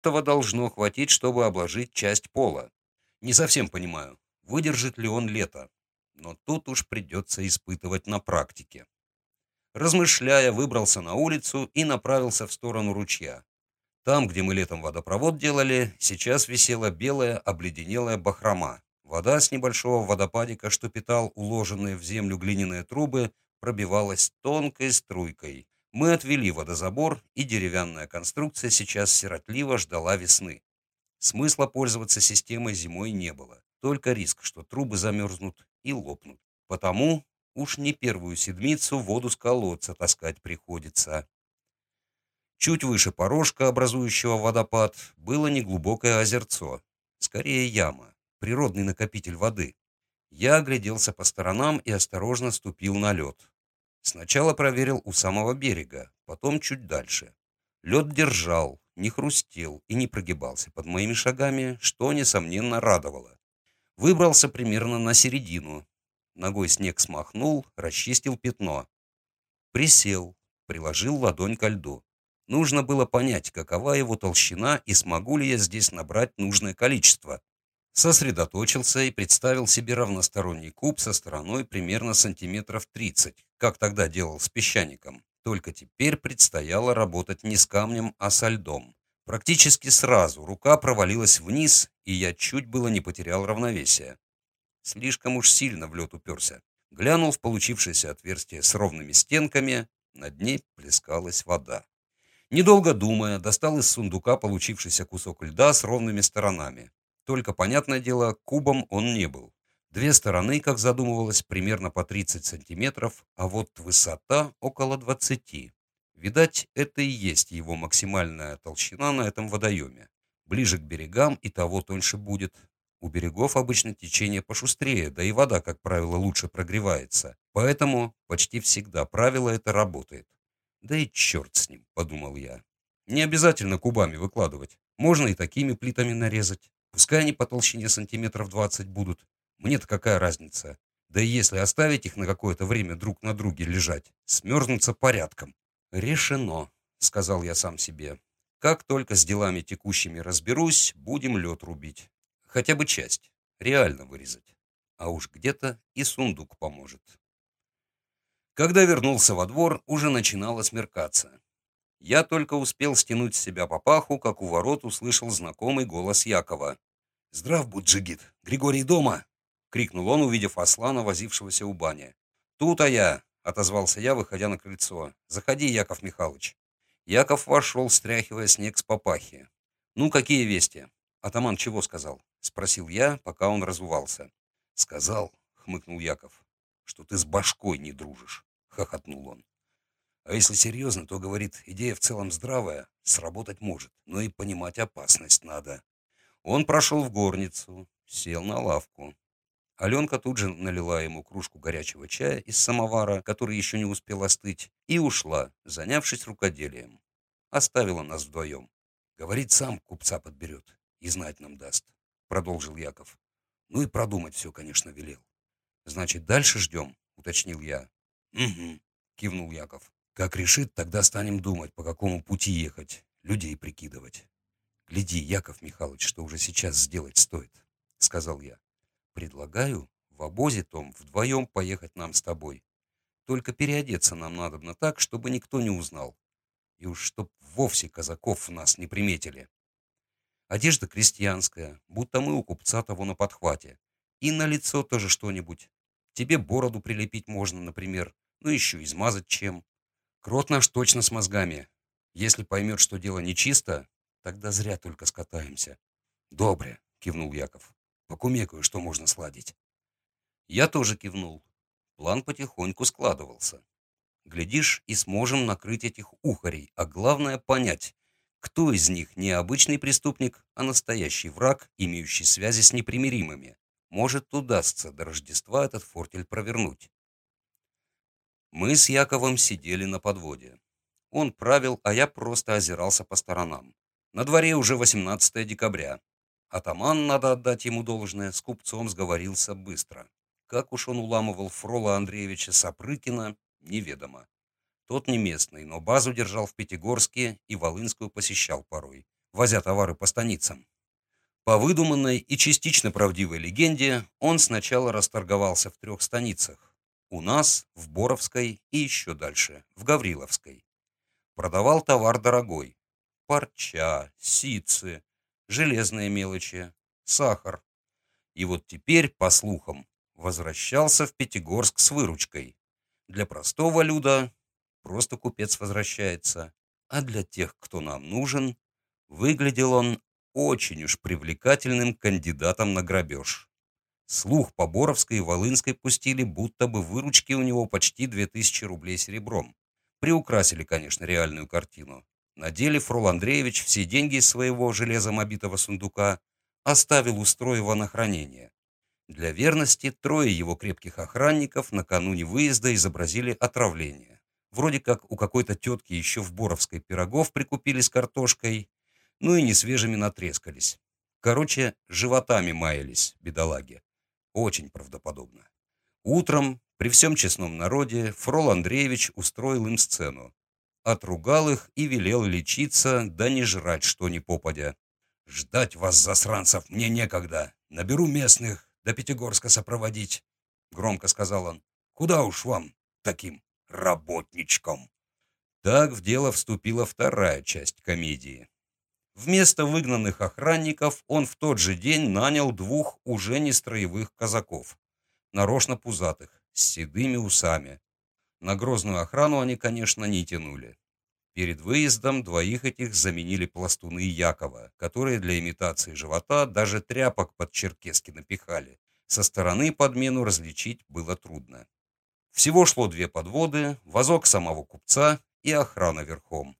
Этого должно хватить, чтобы обложить часть пола. Не совсем понимаю, выдержит ли он лето, но тут уж придется испытывать на практике. Размышляя, выбрался на улицу и направился в сторону ручья. Там, где мы летом водопровод делали, сейчас висела белая обледенелая бахрома. Вода с небольшого водопадика, что питал уложенные в землю глиняные трубы, пробивалась тонкой струйкой. Мы отвели водозабор, и деревянная конструкция сейчас сиротливо ждала весны. Смысла пользоваться системой зимой не было, только риск, что трубы замерзнут и лопнут. Потому уж не первую седмицу воду с колодца таскать приходится. Чуть выше порожка, образующего водопад, было неглубокое озерцо, скорее яма, природный накопитель воды. Я огляделся по сторонам и осторожно ступил на лед. Сначала проверил у самого берега, потом чуть дальше. Лед держал, не хрустел и не прогибался под моими шагами, что, несомненно, радовало. Выбрался примерно на середину. Ногой снег смахнул, расчистил пятно. Присел, приложил ладонь ко льду. Нужно было понять, какова его толщина и смогу ли я здесь набрать нужное количество. Сосредоточился и представил себе равносторонний куб со стороной примерно сантиметров 30, как тогда делал с песчаником. Только теперь предстояло работать не с камнем, а со льдом. Практически сразу рука провалилась вниз, и я чуть было не потерял равновесие. Слишком уж сильно в лед уперся. Глянул в получившееся отверстие с ровными стенками, на дне плескалась вода. Недолго думая, достал из сундука получившийся кусок льда с ровными сторонами. Только, понятное дело, кубом он не был. Две стороны, как задумывалось, примерно по 30 сантиметров, а вот высота около 20. Видать, это и есть его максимальная толщина на этом водоеме. Ближе к берегам и того тоньше будет. У берегов обычно течение пошустрее, да и вода, как правило, лучше прогревается. Поэтому почти всегда правило это работает. Да и черт с ним, подумал я. Не обязательно кубами выкладывать. Можно и такими плитами нарезать. Пускай они по толщине сантиметров 20 будут. Мне-то какая разница? Да и если оставить их на какое-то время друг на друге лежать, смерзнутся порядком. Решено, сказал я сам себе. Как только с делами текущими разберусь, будем лед рубить. Хотя бы часть. Реально вырезать. А уж где-то и сундук поможет. Когда вернулся во двор, уже начинало смеркаться. Я только успел стянуть с себя папаху, как у ворот услышал знакомый голос Якова. «Здрав будь, Джигит! Григорий дома!» — крикнул он, увидев Аслана, возившегося у бани. «Тут, а я!» — отозвался я, выходя на крыльцо. «Заходи, Яков Михайлович». Яков вошел, стряхивая снег с папахи. «Ну, какие вести?» «Атаман чего сказал?» — спросил я, пока он разувался. «Сказал», — хмыкнул Яков, — «что ты с башкой не дружишь». — хохотнул он. А если серьезно, то, говорит, идея в целом здравая, сработать может, но и понимать опасность надо. Он прошел в горницу, сел на лавку. Аленка тут же налила ему кружку горячего чая из самовара, который еще не успел остыть, и ушла, занявшись рукоделием. Оставила нас вдвоем. Говорит, сам купца подберет и знать нам даст, продолжил Яков. Ну и продумать все, конечно, велел. Значит, дальше ждем, уточнил я. «Угу», — кивнул Яков. «Как решит, тогда станем думать, по какому пути ехать, людей прикидывать». «Гляди, Яков Михайлович, что уже сейчас сделать стоит», — сказал я. «Предлагаю в обозе том вдвоем поехать нам с тобой. Только переодеться нам надобно так, чтобы никто не узнал. И уж чтоб вовсе казаков нас не приметили. Одежда крестьянская, будто мы у купца того на подхвате. И на лицо тоже что-нибудь. Тебе бороду прилепить можно, например, ну еще измазать чем. Крот наш точно с мозгами. Если поймет, что дело нечисто, тогда зря только скатаемся. Добре, кивнул Яков. Покумекаю, что можно сладить. Я тоже кивнул. План потихоньку складывался. Глядишь, и сможем накрыть этих ухарей, а главное понять, кто из них не обычный преступник, а настоящий враг, имеющий связи с непримиримыми. Может, удастся до Рождества этот фортель провернуть. Мы с Яковом сидели на подводе. Он правил, а я просто озирался по сторонам. На дворе уже 18 декабря. Атаман, надо отдать ему должное, с купцом сговорился быстро. Как уж он уламывал Фрола Андреевича Сапрыкина, неведомо. Тот не местный, но базу держал в Пятигорске и Волынскую посещал порой. возя товары по станицам. По выдуманной и частично правдивой легенде, он сначала расторговался в трех станицах. У нас, в Боровской и еще дальше, в Гавриловской. Продавал товар дорогой. Парча, ситцы, железные мелочи, сахар. И вот теперь, по слухам, возвращался в Пятигорск с выручкой. Для простого люда просто купец возвращается, а для тех, кто нам нужен, выглядел он очень уж привлекательным кандидатом на грабеж. Слух по Боровской и Волынской пустили, будто бы выручки у него почти 2000 рублей серебром. Приукрасили, конечно, реальную картину. На деле Фрол Андреевич все деньги из своего железом обитого сундука оставил у на хранение. Для верности трое его крепких охранников накануне выезда изобразили отравление. Вроде как у какой-то тетки еще в Боровской пирогов прикупили с картошкой, ну и несвежими натрескались. Короче, животами маялись, бедолаги. Очень правдоподобно. Утром, при всем честном народе, Фрол Андреевич устроил им сцену. Отругал их и велел лечиться, да не жрать что ни попадя. «Ждать вас, засранцев, мне некогда. Наберу местных, до Пятигорска сопроводить», — громко сказал он. «Куда уж вам, таким работничкам?» Так в дело вступила вторая часть комедии. Вместо выгнанных охранников он в тот же день нанял двух уже не строевых казаков, нарочно пузатых, с седыми усами. На грозную охрану они, конечно, не тянули. Перед выездом двоих этих заменили пластуны Якова, которые для имитации живота даже тряпок под черкески напихали. Со стороны подмену различить было трудно. Всего шло две подводы, вазок самого купца и охрана верхом.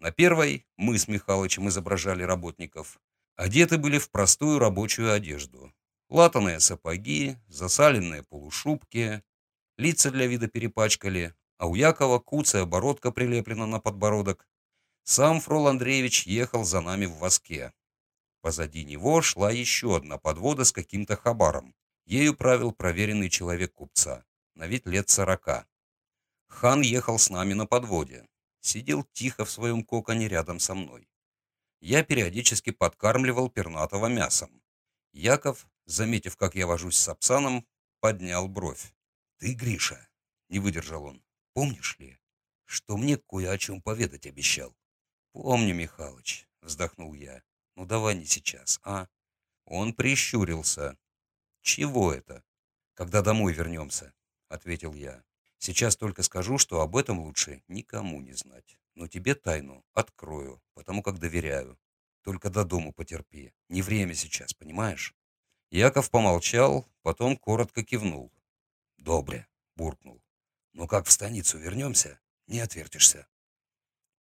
На первой мы с Михалычем изображали работников. Одеты были в простую рабочую одежду. Латаные сапоги, засаленные полушубки, лица для вида перепачкали, а у Якова куцая бородка прилеплена на подбородок. Сам Фрол Андреевич ехал за нами в воске. Позади него шла еще одна подвода с каким-то хабаром. Ею правил проверенный человек купца, на вид лет сорока. Хан ехал с нами на подводе сидел тихо в своем коконе рядом со мной. Я периодически подкармливал пернатого мясом. Яков, заметив, как я вожусь с Апсаном, поднял бровь. «Ты, Гриша!» — не выдержал он. «Помнишь ли, что мне кое о чем поведать обещал?» «Помню, Михалыч», — вздохнул я. «Ну давай не сейчас, а?» Он прищурился. «Чего это?» «Когда домой вернемся», — ответил я. Сейчас только скажу, что об этом лучше никому не знать. Но тебе тайну открою, потому как доверяю. Только до дому потерпи. Не время сейчас, понимаешь? Яков помолчал, потом коротко кивнул. «Добре», — буркнул. «Ну как в станицу вернемся, не отвертишься».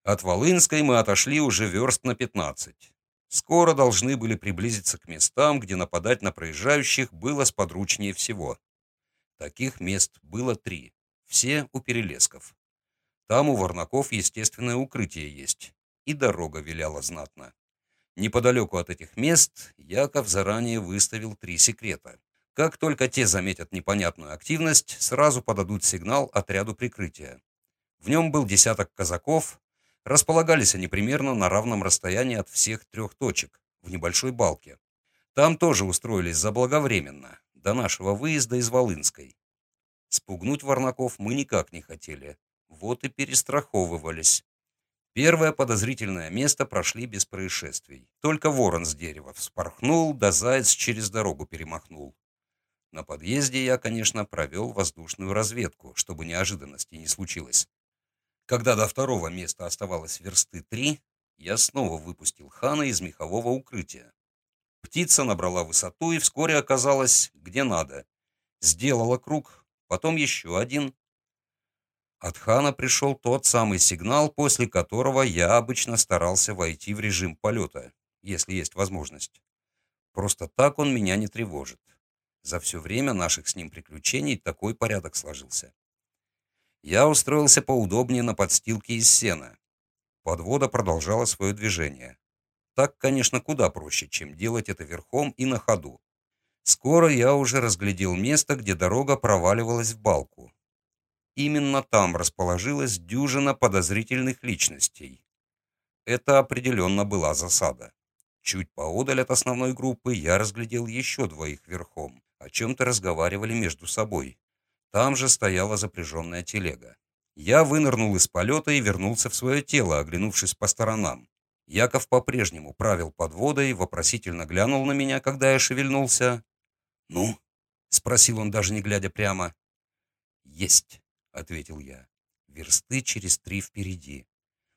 От Волынской мы отошли уже верст на пятнадцать. Скоро должны были приблизиться к местам, где нападать на проезжающих было сподручнее всего. Таких мест было три. Все у Перелесков. Там у Варнаков естественное укрытие есть, и дорога виляла знатно. Неподалеку от этих мест Яков заранее выставил три секрета. Как только те заметят непонятную активность, сразу подадут сигнал отряду прикрытия. В нем был десяток казаков, располагались они примерно на равном расстоянии от всех трех точек, в небольшой балке. Там тоже устроились заблаговременно, до нашего выезда из Волынской. Спугнуть Варнаков мы никак не хотели. Вот и перестраховывались. Первое подозрительное место прошли без происшествий. Только ворон с дерева вспорхнул, да заяц через дорогу перемахнул. На подъезде я, конечно, провел воздушную разведку, чтобы неожиданностей не случилось. Когда до второго места оставалось версты три, я снова выпустил хана из мехового укрытия. Птица набрала высоту и вскоре оказалась где надо. Сделала круг, потом еще один. От хана пришел тот самый сигнал, после которого я обычно старался войти в режим полета, если есть возможность. Просто так он меня не тревожит. За все время наших с ним приключений такой порядок сложился. Я устроился поудобнее на подстилке из сена. Подвода продолжала свое движение. Так, конечно, куда проще, чем делать это верхом и на ходу. Скоро я уже разглядел место, где дорога проваливалась в балку. Именно там расположилась дюжина подозрительных личностей. Это определенно была засада. Чуть поодаль от основной группы я разглядел еще двоих верхом. О чем-то разговаривали между собой. Там же стояла запряженная телега. Я вынырнул из полета и вернулся в свое тело, оглянувшись по сторонам. Яков по-прежнему правил подводой, вопросительно глянул на меня, когда я шевельнулся. «Ну?» — спросил он, даже не глядя прямо. «Есть», — ответил я. «Версты через три впереди.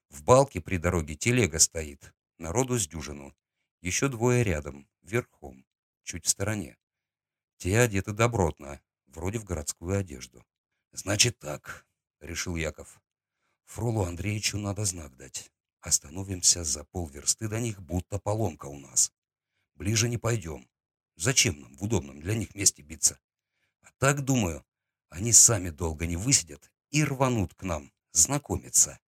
В балке при дороге телега стоит, народу с дюжину. Еще двое рядом, верхом, чуть в стороне. Те одеты добротно, вроде в городскую одежду. «Значит так», — решил Яков. «Фролу Андреевичу надо знак дать. Остановимся за полверсты до них, будто поломка у нас. Ближе не пойдем. Зачем нам в удобном для них месте биться? А так, думаю, они сами долго не высидят и рванут к нам знакомиться.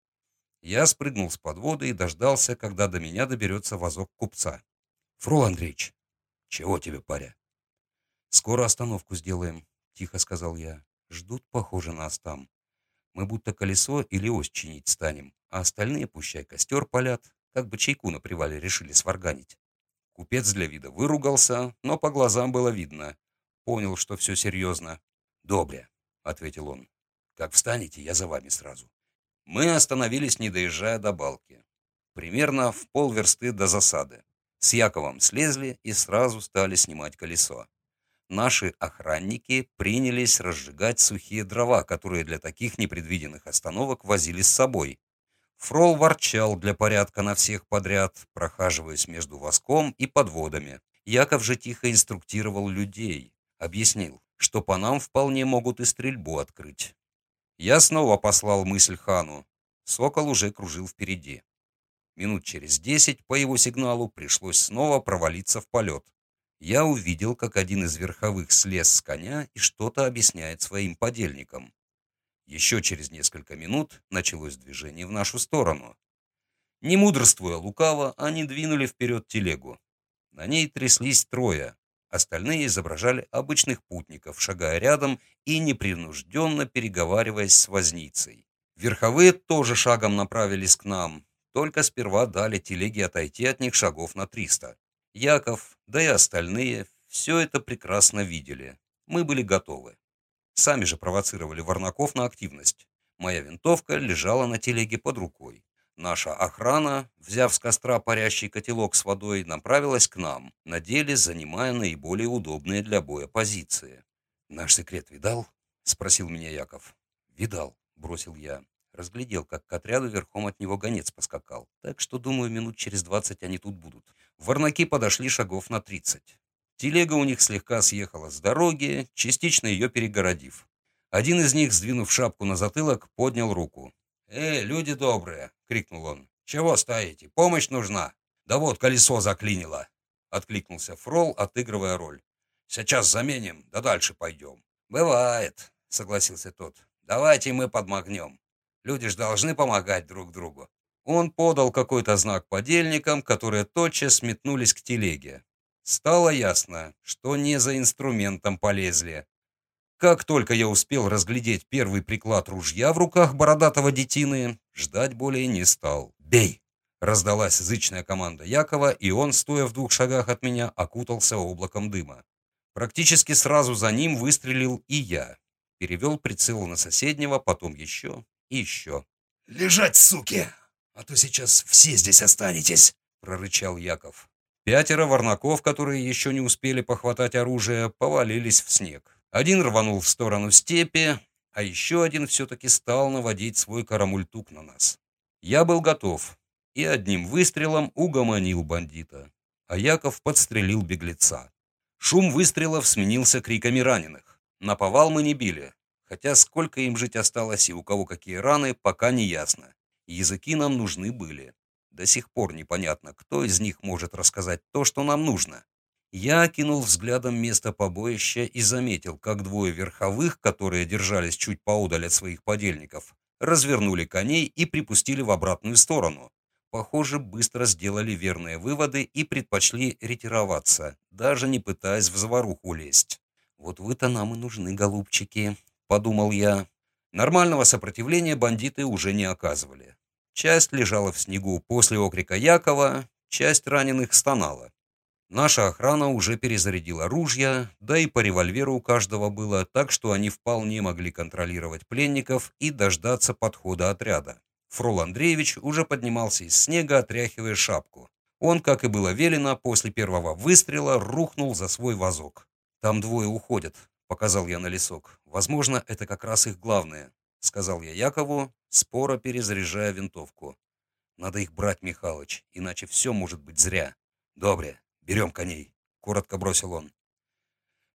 Я спрыгнул с подвода и дождался, когда до меня доберется вазок купца. «Фрол Андреевич!» «Чего тебе, паря?» «Скоро остановку сделаем», — тихо сказал я. «Ждут, похоже, нас там. Мы будто колесо или ось чинить станем, а остальные, пущай, костер палят, как бы чайку на привале решили сварганить». Купец для вида выругался, но по глазам было видно. Понял, что все серьезно. «Добре», — ответил он. «Как встанете, я за вами сразу». Мы остановились, не доезжая до балки. Примерно в полверсты до засады. С Яковом слезли и сразу стали снимать колесо. Наши охранники принялись разжигать сухие дрова, которые для таких непредвиденных остановок возили с собой. Фрол ворчал для порядка на всех подряд, прохаживаясь между воском и подводами. Яков же тихо инструктировал людей, объяснил, что по нам вполне могут и стрельбу открыть. Я снова послал мысль хану. Сокол уже кружил впереди. Минут через десять по его сигналу пришлось снова провалиться в полет. Я увидел, как один из верховых слез с коня и что-то объясняет своим подельникам. Еще через несколько минут началось движение в нашу сторону. Не мудрствуя лукаво, они двинули вперед телегу. На ней тряслись трое, Остальные изображали обычных путников, шагая рядом и непринужденно переговариваясь с возницей. Верховые тоже шагом направились к нам, только сперва дали телеге отойти от них шагов на триста. Яков, да и остальные, все это прекрасно видели. Мы были готовы. Сами же провоцировали Варнаков на активность. Моя винтовка лежала на телеге под рукой. Наша охрана, взяв с костра парящий котелок с водой, направилась к нам, на деле занимая наиболее удобные для боя позиции. «Наш секрет видал?» — спросил меня Яков. «Видал», — бросил я. Разглядел, как к отряду верхом от него гонец поскакал. Так что, думаю, минут через двадцать они тут будут. Варнаки подошли шагов на тридцать. Телега у них слегка съехала с дороги, частично ее перегородив. Один из них, сдвинув шапку на затылок, поднял руку. «Эй, люди добрые!» — крикнул он. «Чего стоите? Помощь нужна!» «Да вот, колесо заклинило!» — откликнулся Фрол, отыгрывая роль. «Сейчас заменим, да дальше пойдем». «Бывает», — согласился тот. «Давайте мы подмогнем. Люди ж должны помогать друг другу». Он подал какой-то знак подельникам, которые тотчас метнулись к телеге. Стало ясно, что не за инструментом полезли, как только я успел разглядеть первый приклад ружья в руках бородатого детины, ждать более не стал. «Бей!» — раздалась зычная команда Якова, и он, стоя в двух шагах от меня, окутался облаком дыма. Практически сразу за ним выстрелил и я. Перевел прицел на соседнего, потом еще и еще. «Лежать, суки! А то сейчас все здесь останетесь!» — прорычал Яков. Пятеро варнаков, которые еще не успели похватать оружие, повалились в снег. Один рванул в сторону степи, а еще один все-таки стал наводить свой карамультук на нас. Я был готов и одним выстрелом угомонил бандита, а Яков подстрелил беглеца. Шум выстрелов сменился криками раненых. Наповал мы не били, хотя сколько им жить осталось и у кого какие раны, пока не ясно. Языки нам нужны были. До сих пор непонятно, кто из них может рассказать то, что нам нужно. Я окинул взглядом место побоища и заметил, как двое верховых, которые держались чуть поодаль от своих подельников, развернули коней и припустили в обратную сторону. Похоже, быстро сделали верные выводы и предпочли ретироваться, даже не пытаясь в заваруху лезть. «Вот вы-то нам и нужны, голубчики», — подумал я. Нормального сопротивления бандиты уже не оказывали. Часть лежала в снегу после окрика Якова, часть раненых стонала. Наша охрана уже перезарядила ружья, да и по револьверу у каждого было, так что они вполне могли контролировать пленников и дождаться подхода отряда. Фрол Андреевич уже поднимался из снега, отряхивая шапку. Он, как и было велено, после первого выстрела рухнул за свой вазок. «Там двое уходят», — показал я на лесок. «Возможно, это как раз их главное», — сказал я Якову, споро перезаряжая винтовку. «Надо их брать, Михалыч, иначе все может быть зря». «Добре, «Берем коней», — коротко бросил он.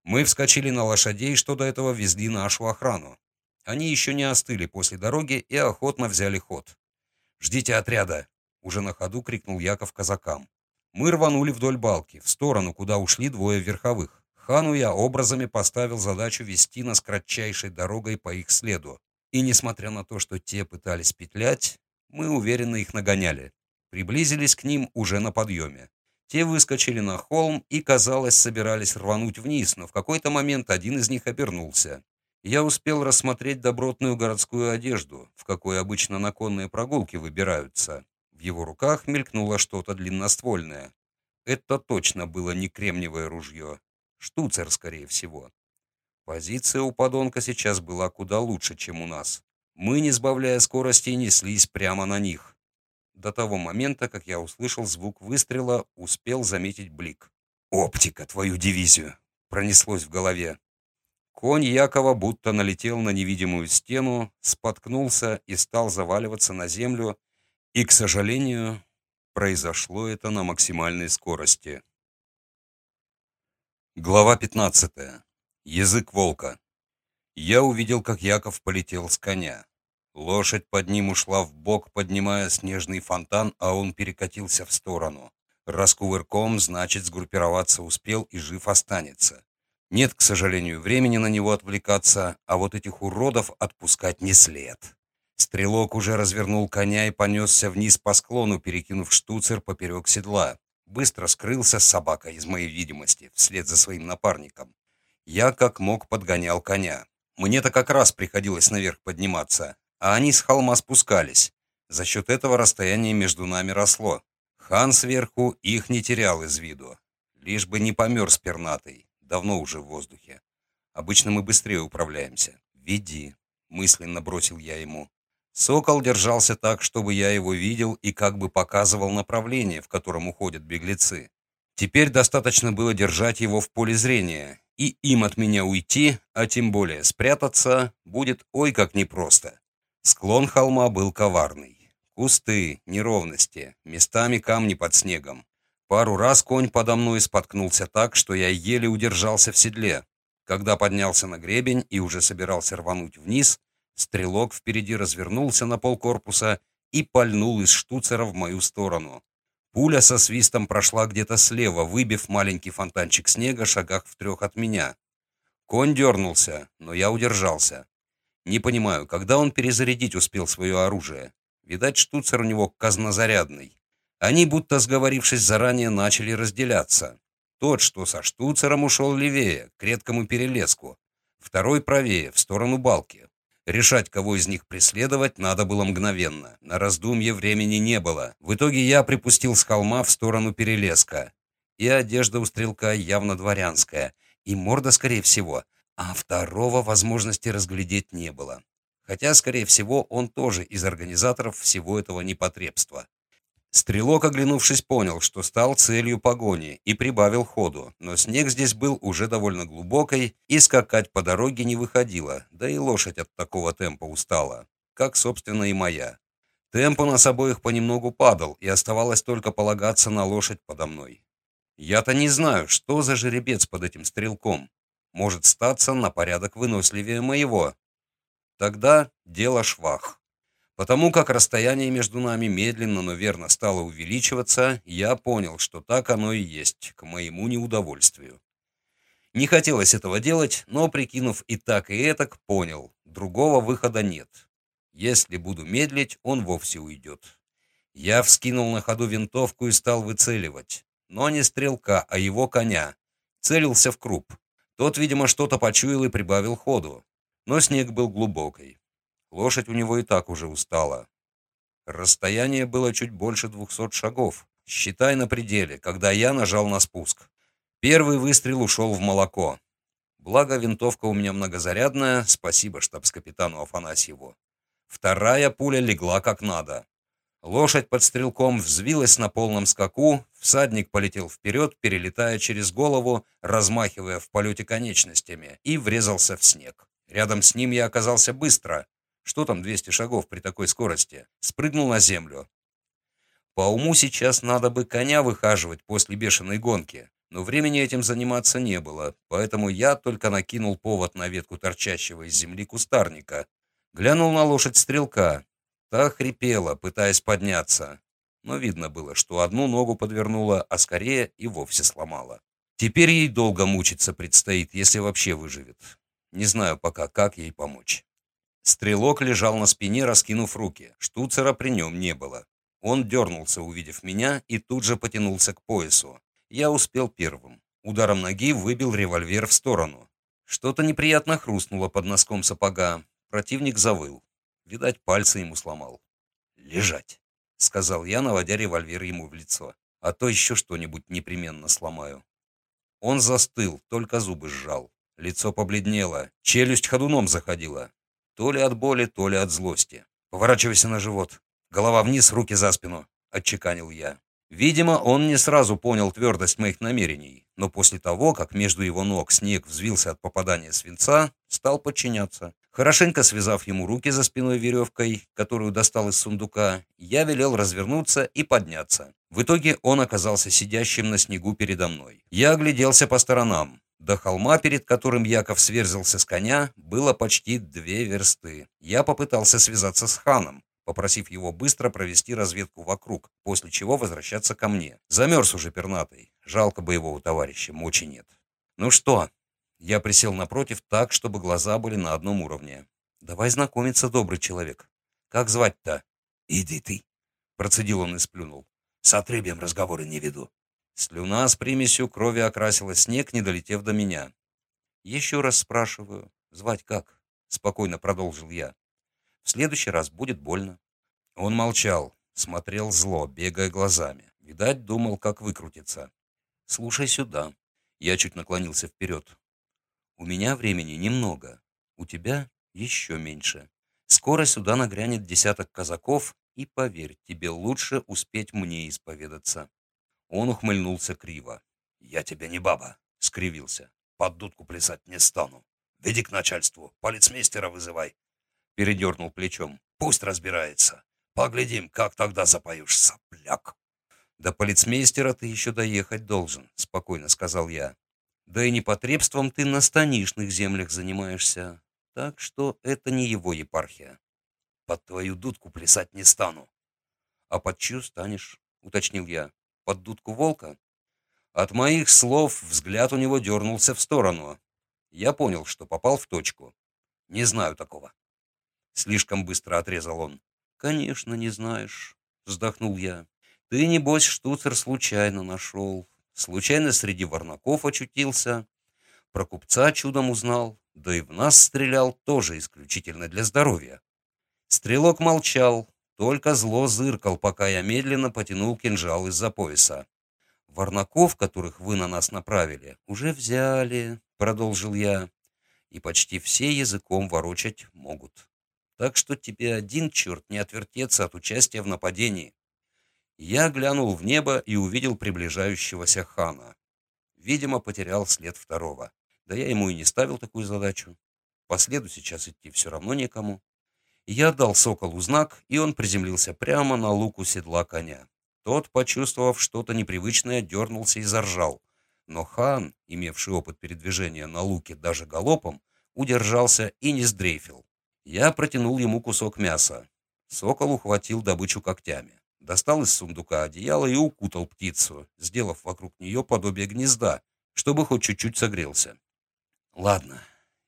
Мы вскочили на лошадей, что до этого везли нашу охрану. Они еще не остыли после дороги и охотно взяли ход. «Ждите отряда!» — уже на ходу крикнул Яков казакам. Мы рванули вдоль балки, в сторону, куда ушли двое верховых. Хану я образами поставил задачу вести нас кратчайшей дорогой по их следу. И несмотря на то, что те пытались петлять, мы уверенно их нагоняли. Приблизились к ним уже на подъеме. Те выскочили на холм и, казалось, собирались рвануть вниз, но в какой-то момент один из них обернулся. Я успел рассмотреть добротную городскую одежду, в какой обычно на конные прогулки выбираются. В его руках мелькнуло что-то длинноствольное. Это точно было не кремниевое ружье. Штуцер, скорее всего. Позиция у подонка сейчас была куда лучше, чем у нас. Мы, не сбавляя скорости, неслись прямо на них. До того момента, как я услышал звук выстрела, успел заметить блик. «Оптика, твою дивизию!» пронеслось в голове. Конь Якова будто налетел на невидимую стену, споткнулся и стал заваливаться на землю, и, к сожалению, произошло это на максимальной скорости. Глава 15. Язык волка. Я увидел, как Яков полетел с коня. Лошадь под ним ушла в бок, поднимая снежный фонтан, а он перекатился в сторону. Раскувырком, значит, сгруппироваться успел и жив останется. Нет, к сожалению, времени на него отвлекаться, а вот этих уродов отпускать не след. Стрелок уже развернул коня и понесся вниз по склону, перекинув штуцер поперек седла. Быстро скрылся собака из моей видимости, вслед за своим напарником. Я как мог подгонял коня. Мне-то как раз приходилось наверх подниматься, а они с холма спускались. За счет этого расстояние между нами росло. Хан сверху их не терял из виду. Лишь бы не померз пернатый, давно уже в воздухе. Обычно мы быстрее управляемся. «Веди», — мысленно бросил я ему. Сокол держался так, чтобы я его видел и как бы показывал направление, в котором уходят беглецы. Теперь достаточно было держать его в поле зрения, и им от меня уйти, а тем более спрятаться, будет ой как непросто. Склон холма был коварный. Кусты, неровности, местами камни под снегом. Пару раз конь подо мной споткнулся так, что я еле удержался в седле. Когда поднялся на гребень и уже собирался рвануть вниз, стрелок впереди развернулся на полкорпуса и пальнул из штуцера в мою сторону. Пуля со свистом прошла где-то слева, выбив маленький фонтанчик снега шагах в трех от меня. Конь дернулся, но я удержался. Не понимаю, когда он перезарядить успел свое оружие. Видать, штуцер у него казнозарядный. Они, будто сговорившись заранее, начали разделяться. Тот, что со штуцером ушел левее, к редкому перелеску. Второй правее, в сторону балки. Решать, кого из них преследовать, надо было мгновенно. На раздумье времени не было. В итоге я припустил с холма в сторону перелеска. И одежда у стрелка явно дворянская. И морда, скорее всего, а второго возможности разглядеть не было. Хотя, скорее всего, он тоже из организаторов всего этого непотребства. Стрелок, оглянувшись, понял, что стал целью погони и прибавил ходу, но снег здесь был уже довольно глубокой, и скакать по дороге не выходило, да и лошадь от такого темпа устала, как, собственно, и моя. Темп у нас обоих понемногу падал, и оставалось только полагаться на лошадь подо мной. Я-то не знаю, что за жеребец под этим стрелком, может статься на порядок выносливее моего. Тогда дело швах. Потому как расстояние между нами медленно, но верно стало увеличиваться, я понял, что так оно и есть, к моему неудовольствию. Не хотелось этого делать, но, прикинув и так, и этак, понял, другого выхода нет. Если буду медлить, он вовсе уйдет. Я вскинул на ходу винтовку и стал выцеливать. Но не стрелка, а его коня. Целился в круп. Тот, видимо, что-то почуял и прибавил ходу. Но снег был глубокий. Лошадь у него и так уже устала. Расстояние было чуть больше двухсот шагов. Считай на пределе, когда я нажал на спуск. Первый выстрел ушел в молоко. Благо, винтовка у меня многозарядная, спасибо штабс-капитану Афанасьеву. Вторая пуля легла как надо. Лошадь под стрелком взвилась на полном скаку, всадник полетел вперед, перелетая через голову, размахивая в полете конечностями, и врезался в снег. Рядом с ним я оказался быстро. Что там 200 шагов при такой скорости? Спрыгнул на землю. По уму сейчас надо бы коня выхаживать после бешеной гонки, но времени этим заниматься не было, поэтому я только накинул повод на ветку торчащего из земли кустарника. Глянул на лошадь стрелка, Та хрипела, пытаясь подняться, но видно было, что одну ногу подвернула, а скорее и вовсе сломала. Теперь ей долго мучиться предстоит, если вообще выживет. Не знаю пока, как ей помочь. Стрелок лежал на спине, раскинув руки. Штуцера при нем не было. Он дернулся, увидев меня, и тут же потянулся к поясу. Я успел первым. Ударом ноги выбил револьвер в сторону. Что-то неприятно хрустнуло под носком сапога. Противник завыл. Видать, пальцы ему сломал. «Лежать», — сказал я, наводя револьвер ему в лицо. «А то еще что-нибудь непременно сломаю». Он застыл, только зубы сжал. Лицо побледнело, челюсть ходуном заходила. То ли от боли, то ли от злости. «Поворачивайся на живот. Голова вниз, руки за спину», — отчеканил я. Видимо, он не сразу понял твердость моих намерений, но после того, как между его ног снег взвился от попадания свинца, стал подчиняться. Хорошенько связав ему руки за спиной веревкой, которую достал из сундука, я велел развернуться и подняться. В итоге он оказался сидящим на снегу передо мной. Я огляделся по сторонам. До холма, перед которым Яков сверзился с коня, было почти две версты. Я попытался связаться с ханом, попросив его быстро провести разведку вокруг, после чего возвращаться ко мне. Замерз уже пернатый. Жалко боевого товарища, мочи нет. «Ну что, я присел напротив так, чтобы глаза были на одном уровне. «Давай знакомиться, добрый человек. Как звать-то?» «Иди ты», — процедил он и сплюнул. «С отрыбьем разговоры не веду». Слюна с примесью крови окрасила снег, не долетев до меня. «Еще раз спрашиваю, звать как?» — спокойно продолжил я. «В следующий раз будет больно». Он молчал, смотрел зло, бегая глазами. Видать, думал, как выкрутиться. «Слушай сюда». Я чуть наклонился вперед. У меня времени немного, у тебя еще меньше. Скоро сюда нагрянет десяток казаков, и, поверь, тебе лучше успеть мне исповедаться». Он ухмыльнулся криво. «Я тебе не баба», — скривился. «Под дудку плясать не стану. Веди к начальству, полицмейстера вызывай». Передернул плечом. «Пусть разбирается. Поглядим, как тогда запоешь, сопляк». «До полицмейстера ты еще доехать должен», — спокойно сказал я. Да и непотребством ты на станишных землях занимаешься, так что это не его епархия. Под твою дудку плясать не стану. А под чью станешь, уточнил я. Под дудку волка? От моих слов взгляд у него дернулся в сторону. Я понял, что попал в точку. Не знаю такого. Слишком быстро отрезал он. Конечно, не знаешь, вздохнул я. Ты, небось, штуцер случайно нашел. Случайно среди варнаков очутился. Про купца чудом узнал, да и в нас стрелял тоже исключительно для здоровья. Стрелок молчал, только зло зыркал, пока я медленно потянул кинжал из-за пояса. «Варнаков, которых вы на нас направили, уже взяли», — продолжил я, «и почти все языком ворочать могут. Так что тебе один черт не отвертеться от участия в нападении. Я глянул в небо и увидел приближающегося хана. Видимо, потерял след второго. Да я ему и не ставил такую задачу. По следу сейчас идти все равно некому. Я дал соколу знак, и он приземлился прямо на луку седла коня. Тот, почувствовав что-то непривычное, дернулся и заржал. Но хан, имевший опыт передвижения на луке даже галопом, удержался и не сдрейфил. Я протянул ему кусок мяса. Сокол ухватил добычу когтями достал из сундука одеяло и укутал птицу, сделав вокруг нее подобие гнезда, чтобы хоть чуть-чуть согрелся. Ладно.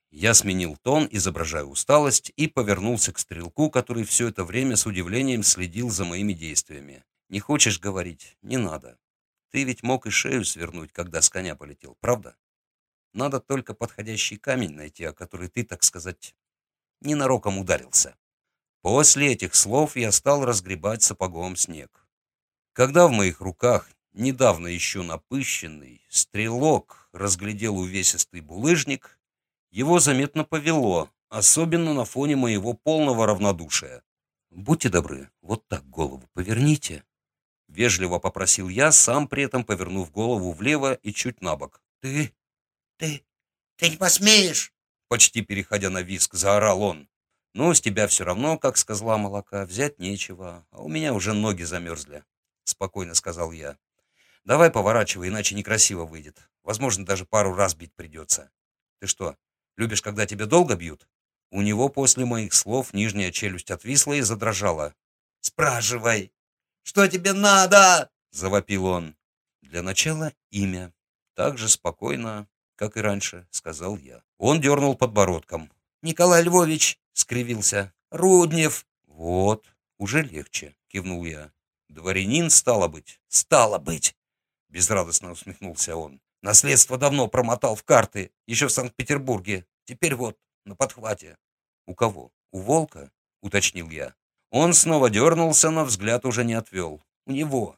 Я сменил тон, изображая усталость, и повернулся к стрелку, который все это время с удивлением следил за моими действиями. «Не хочешь говорить? Не надо. Ты ведь мог и шею свернуть, когда с коня полетел, правда? Надо только подходящий камень найти, о который ты, так сказать, ненароком ударился». После этих слов я стал разгребать сапогом снег. Когда в моих руках, недавно еще напыщенный, стрелок разглядел увесистый булыжник, его заметно повело, особенно на фоне моего полного равнодушия. «Будьте добры, вот так голову поверните», — вежливо попросил я, сам при этом повернув голову влево и чуть на бок. «Ты... ты... ты не посмеешь!» Почти переходя на виск, заорал он. «Ну, с тебя все равно, как с козла молока, взять нечего, а у меня уже ноги замерзли», — спокойно сказал я. «Давай поворачивай, иначе некрасиво выйдет. Возможно, даже пару раз бить придется. Ты что, любишь, когда тебя долго бьют?» У него после моих слов нижняя челюсть отвисла и задрожала. «Спрашивай, что тебе надо?» — завопил он. «Для начала имя». Так же спокойно, как и раньше, сказал я. Он дернул подбородком. «Николай Львович!» — скривился. «Руднев!» «Вот, уже легче», — кивнул я. «Дворянин, стало быть?» «Стало быть!» — безрадостно усмехнулся он. «Наследство давно промотал в карты, еще в Санкт-Петербурге. Теперь вот, на подхвате». «У кого? У волка?» — уточнил я. Он снова дернулся, но взгляд уже не отвел. «У него».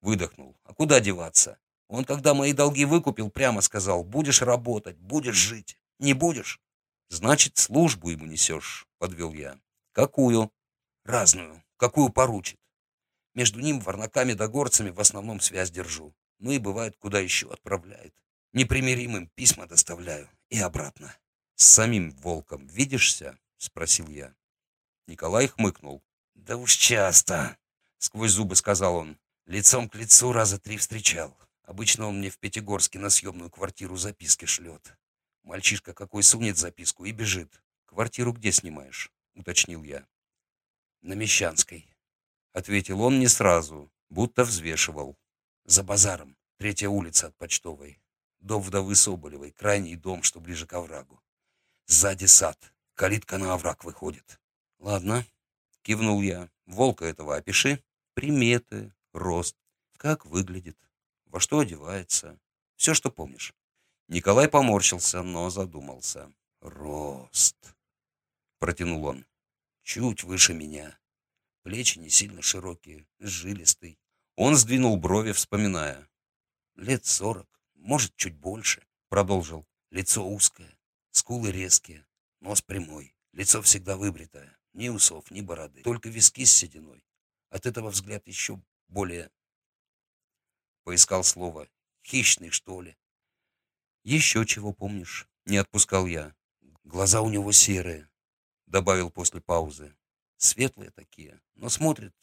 Выдохнул. «А куда деваться? Он, когда мои долги выкупил, прямо сказал, будешь работать, будешь жить. Не будешь? Значит, службу ему несешь, подвел я. Какую? Разную. Какую поручит. Между ним, варнаками да горцами в основном связь держу. Ну и бывает, куда еще отправляет. Непримиримым письма доставляю. И обратно. С самим волком видишься? Спросил я. Николай хмыкнул. Да уж часто. Сквозь зубы сказал он. Лицом к лицу раза три встречал. Обычно он мне в Пятигорске на съемную квартиру записки шлет. Мальчишка какой сунет записку и бежит. «Квартиру где снимаешь?» — уточнил я. «На Мещанской», — ответил он не сразу, будто взвешивал. «За базаром. Третья улица от Почтовой. Дом вдовы Соболевой. Крайний дом, что ближе к оврагу. Сзади сад. Калитка на овраг выходит». «Ладно», — кивнул я. «Волка этого опиши. Приметы, рост, как выглядит» во что одевается. Все, что помнишь. Николай поморщился, но задумался. «Рост», — протянул он, — «чуть выше меня. Плечи не сильно широкие, жилистый». Он сдвинул брови, вспоминая. «Лет сорок, может, чуть больше», — продолжил. «Лицо узкое, скулы резкие, нос прямой, лицо всегда выбритое, ни усов, ни бороды, только виски с сединой. От этого взгляд еще более Поискал слово. Хищный, что ли? Еще чего помнишь? Не отпускал я. Глаза у него серые, добавил после паузы. Светлые такие, но смотрит,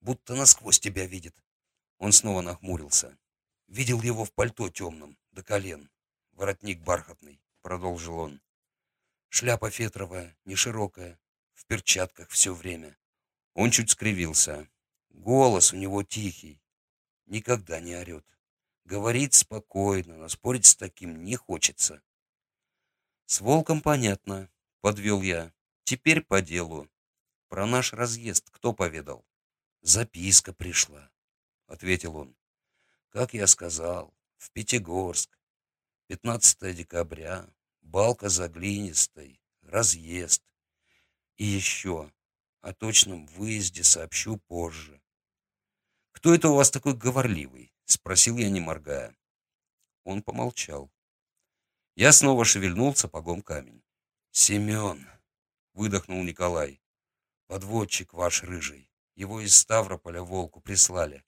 будто насквозь тебя видит. Он снова нахмурился. Видел его в пальто темном, до колен. Воротник бархатный, продолжил он. Шляпа фетровая, не широкая, в перчатках все время. Он чуть скривился. Голос у него тихий, никогда не орет. Говорит спокойно, но спорить с таким не хочется. С волком понятно, подвел я. Теперь по делу. Про наш разъезд кто поведал? Записка пришла, ответил он. Как я сказал, в Пятигорск. 15 декабря. Балка заглинистой. Разъезд. И еще. О точном выезде сообщу позже. «Кто это у вас такой говорливый?» — спросил я, не моргая. Он помолчал. Я снова шевельнул сапогом камень. «Семен!» — выдохнул Николай. «Подводчик ваш рыжий. Его из Ставрополя волку прислали.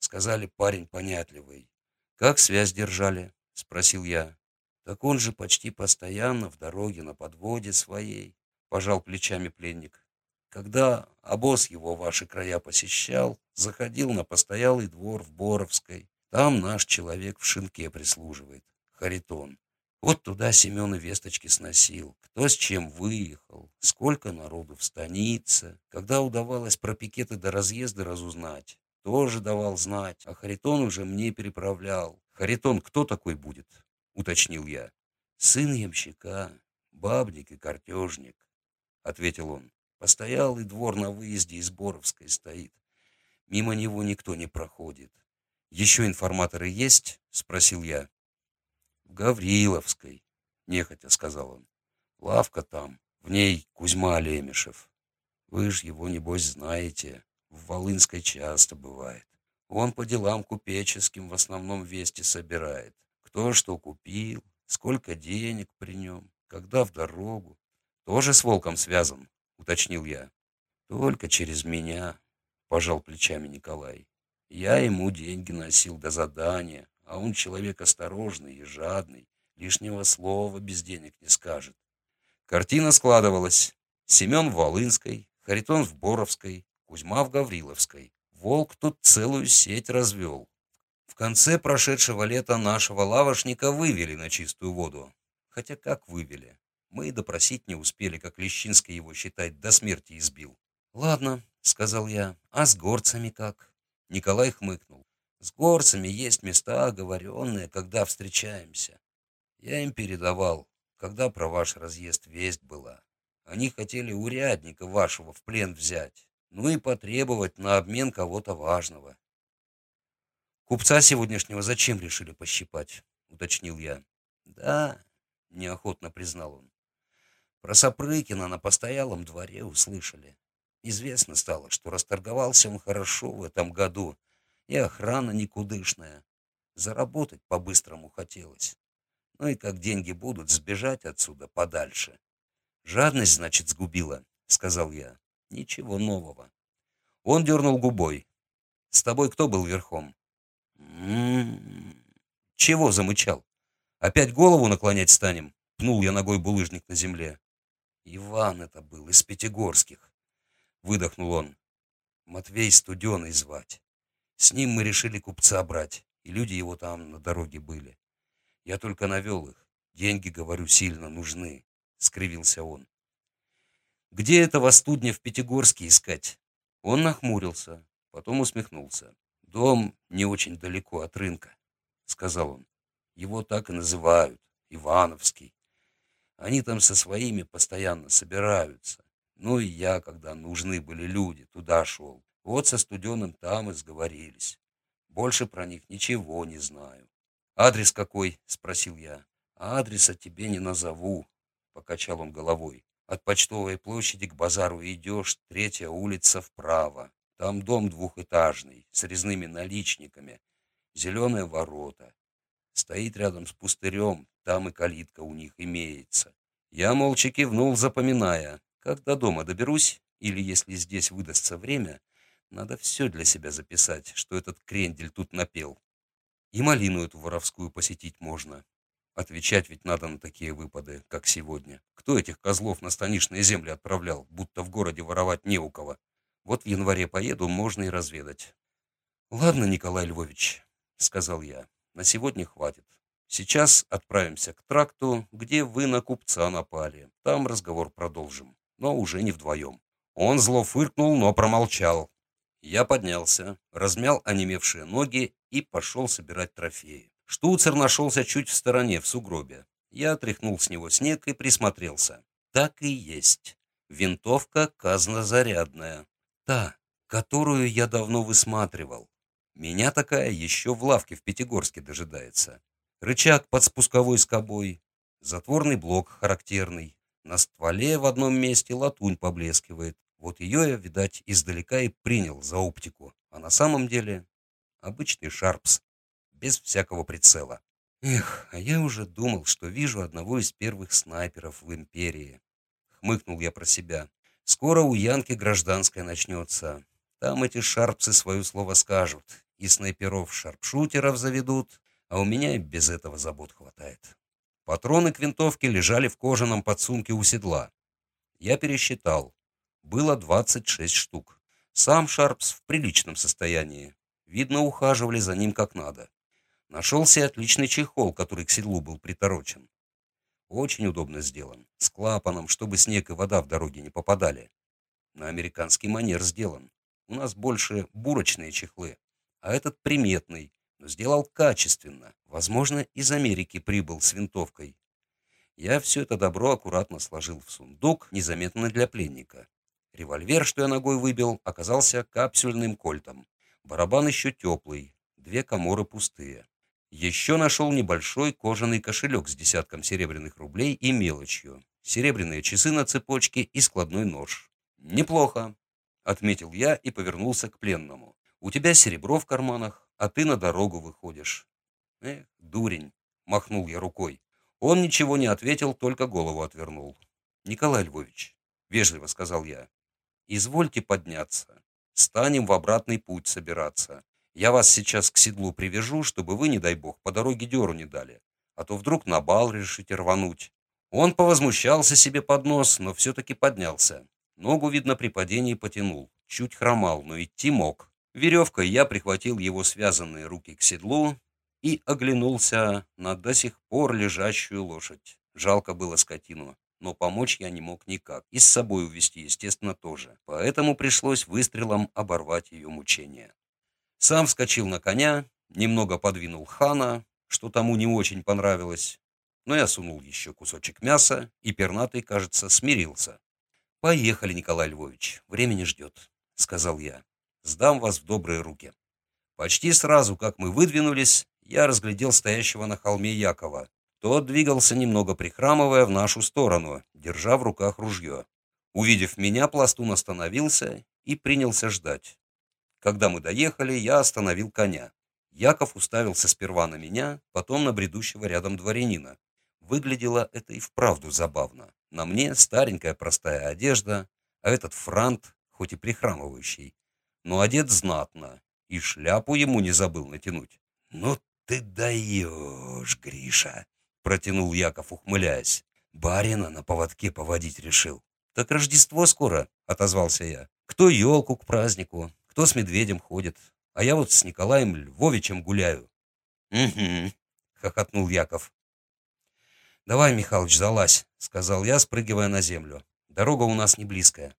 Сказали, парень понятливый. Как связь держали?» — спросил я. «Так он же почти постоянно в дороге на подводе своей», — пожал плечами пленник. Когда обоз его ваши края посещал, заходил на постоялый двор в Боровской. Там наш человек в шинке прислуживает, Харитон. Вот туда Семен и весточки сносил. Кто с чем выехал, сколько народу в станице. Когда удавалось про пикеты до разъезда разузнать, тоже давал знать, а Харитон уже мне переправлял. Харитон кто такой будет? Уточнил я. Сын ямщика, бабник и картежник, ответил он. Постоялый двор на выезде из Боровской стоит. Мимо него никто не проходит. «Еще информаторы есть?» — спросил я. «В Гавриловской», — нехотя сказал он. «Лавка там, в ней Кузьма Лемешев». Вы ж его, небось, знаете. В Волынской часто бывает. Он по делам купеческим в основном вести собирает. Кто что купил, сколько денег при нем, когда в дорогу. Тоже с волком связан, уточнил я. Только через меня, пожал плечами Николай. Я ему деньги носил до задания, а он человек осторожный и жадный, лишнего слова без денег не скажет. Картина складывалась. Семен в Волынской, Харитон в Боровской, Кузьма в Гавриловской. Волк тут целую сеть развел. В конце прошедшего лета нашего лавошника вывели на чистую воду. Хотя как вывели? Мы и допросить не успели, как Лещинский его, считать, до смерти избил. «Ладно», — сказал я, — «а с горцами как?» Николай хмыкнул. «С горцами есть места оговоренные, когда встречаемся. Я им передавал, когда про ваш разъезд весть была. Они хотели урядника вашего в плен взять, ну и потребовать на обмен кого-то важного. Купца сегодняшнего зачем решили пощипать? Уточнил я. Да, неохотно признал он. Про Сапрыкина на постоялом дворе услышали. Известно стало, что расторговался он хорошо в этом году, и охрана никудышная. Заработать по-быстрому хотелось. Ну и как деньги будут, сбежать отсюда подальше. Жадность, значит, сгубила, сказал я. Ничего нового. Он дернул губой. С тобой кто был верхом? Чего замычал? Опять голову наклонять станем? Пнул я ногой булыжник на земле. Иван это был, из Пятигорских. Выдохнул он. Матвей Студеный звать. С ним мы решили купца брать, и люди его там на дороге были. Я только навел их. Деньги, говорю, сильно нужны, — скривился он. Где этого студня в Пятигорске искать? Он нахмурился, потом усмехнулся. Дом не очень далеко от рынка, — сказал он. Его так и называют, Ивановский. Они там со своими постоянно собираются. Ну и я, когда нужны были люди, туда шел. Вот со студеным там и сговорились. Больше про них ничего не знаю. «Адрес какой?» — спросил я. «Адреса тебе не назову», — покачал он головой. «От почтовой площади к базару идешь, третья улица вправо. Там дом двухэтажный, с резными наличниками, зеленые ворота. Стоит рядом с пустырем, там и калитка у них имеется». Я молча кивнул, запоминая. Как до дома доберусь, или если здесь выдастся время, надо все для себя записать, что этот крендель тут напел. И малину эту воровскую посетить можно. Отвечать ведь надо на такие выпады, как сегодня. Кто этих козлов на станичные земли отправлял, будто в городе воровать не у кого? Вот в январе поеду, можно и разведать. «Ладно, Николай Львович», — сказал я, — «на сегодня хватит. Сейчас отправимся к тракту, где вы на купца напали. Там разговор продолжим, но уже не вдвоем». Он зло фыркнул, но промолчал. Я поднялся, размял онемевшие ноги и пошел собирать трофеи. Штуцер нашелся чуть в стороне, в сугробе. Я отряхнул с него снег и присмотрелся. Так и есть. Винтовка казнозарядная. Та, которую я давно высматривал. Меня такая еще в лавке в Пятигорске дожидается. Рычаг под спусковой скобой. Затворный блок характерный. На стволе в одном месте латунь поблескивает. Вот ее я, видать, издалека и принял за оптику. А на самом деле обычный шарпс, без всякого прицела. Эх, а я уже думал, что вижу одного из первых снайперов в империи. Хмыкнул я про себя. Скоро у Янки гражданская начнется. Там эти шарпсы свое слово скажут. И снайперов-шарпшутеров заведут. А у меня и без этого забот хватает. Патроны к винтовке лежали в кожаном подсумке у седла. Я пересчитал было 26 штук. Сам Шарпс в приличном состоянии. Видно, ухаживали за ним как надо. Нашелся отличный чехол, который к седлу был приторочен. Очень удобно сделан, с клапаном, чтобы снег и вода в дороге не попадали. На американский манер сделан. У нас больше бурочные чехлы, а этот приметный, но сделал качественно. Возможно, из Америки прибыл с винтовкой. Я все это добро аккуратно сложил в сундук, незаметно для пленника. Револьвер, что я ногой выбил, оказался капсюльным кольтом. Барабан еще теплый, две коморы пустые. Еще нашел небольшой кожаный кошелек с десятком серебряных рублей и мелочью, серебряные часы на цепочке и складной нож. Неплохо, отметил я и повернулся к пленному. У тебя серебро в карманах, а ты на дорогу выходишь. Эх, дурень, махнул я рукой. Он ничего не ответил, только голову отвернул. Николай Львович, вежливо сказал я, извольте подняться. Станем в обратный путь собираться. Я вас сейчас к седлу привяжу, чтобы вы, не дай бог, по дороге дёру не дали. А то вдруг на бал решите рвануть. Он повозмущался себе под нос, но все-таки поднялся. Ногу, видно, при падении потянул. Чуть хромал, но идти мог. Веревкой я прихватил его связанные руки к седлу и оглянулся на до сих пор лежащую лошадь. Жалко было скотину, но помочь я не мог никак. И с собой увести, естественно, тоже. Поэтому пришлось выстрелом оборвать ее мучения. Сам вскочил на коня, немного подвинул хана, что тому не очень понравилось, но я сунул еще кусочек мяса, и пернатый, кажется, смирился. «Поехали, Николай Львович, время не ждет», — сказал я. «Сдам вас в добрые руки». Почти сразу, как мы выдвинулись, я разглядел стоящего на холме Якова. Тот двигался немного прихрамывая в нашу сторону, держа в руках ружье. Увидев меня, пластун остановился и принялся ждать. Когда мы доехали, я остановил коня. Яков уставился сперва на меня, потом на бредущего рядом дворянина. Выглядело это и вправду забавно. На мне старенькая простая одежда, а этот франт, хоть и прихрамывающий, но одет знатно, и шляпу ему не забыл натянуть. «Ну ты даешь, Гриша!» — протянул Яков, ухмыляясь. «Барина на поводке поводить решил». «Так Рождество скоро», — отозвался я. «Кто елку к празднику, кто с медведем ходит, а я вот с Николаем Львовичем гуляю». «Угу», — хохотнул Яков. «Давай, Михалыч, залазь», — сказал я, спрыгивая на землю. «Дорога у нас не близкая».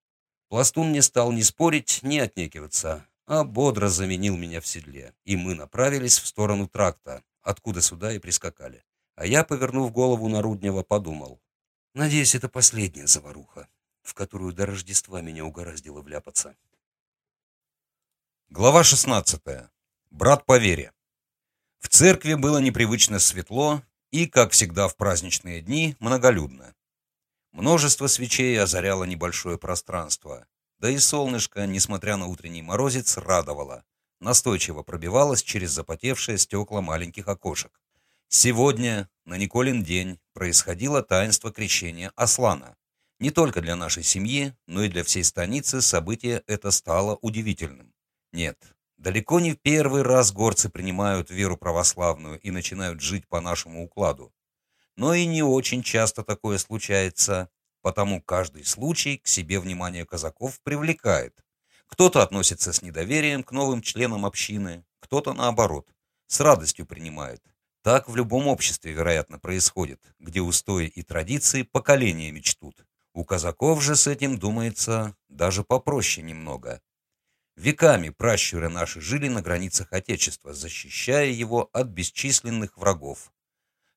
Пластун не стал ни спорить, ни отнекиваться, а бодро заменил меня в седле, и мы направились в сторону тракта, откуда сюда и прискакали. А я, повернув голову на Руднева, подумал. Надеюсь, это последняя заваруха, в которую до Рождества меня угораздило вляпаться. Глава 16. Брат по вере. В церкви было непривычно светло, и, как всегда в праздничные дни, многолюдно. Множество свечей озаряло небольшое пространство, да и солнышко, несмотря на утренний морозец, радовало, настойчиво пробивалось через запотевшие стекла маленьких окошек. Сегодня, на Николин день, происходило таинство крещения Аслана. Не только для нашей семьи, но и для всей станицы событие это стало удивительным. Нет, Далеко не в первый раз горцы принимают веру православную и начинают жить по нашему укладу. Но и не очень часто такое случается, потому каждый случай к себе внимание казаков привлекает. Кто-то относится с недоверием к новым членам общины, кто-то наоборот, с радостью принимает. Так в любом обществе, вероятно, происходит, где устои и традиции поколениями чтут. У казаков же с этим, думается, даже попроще немного. Веками пращуры наши жили на границах Отечества, защищая его от бесчисленных врагов.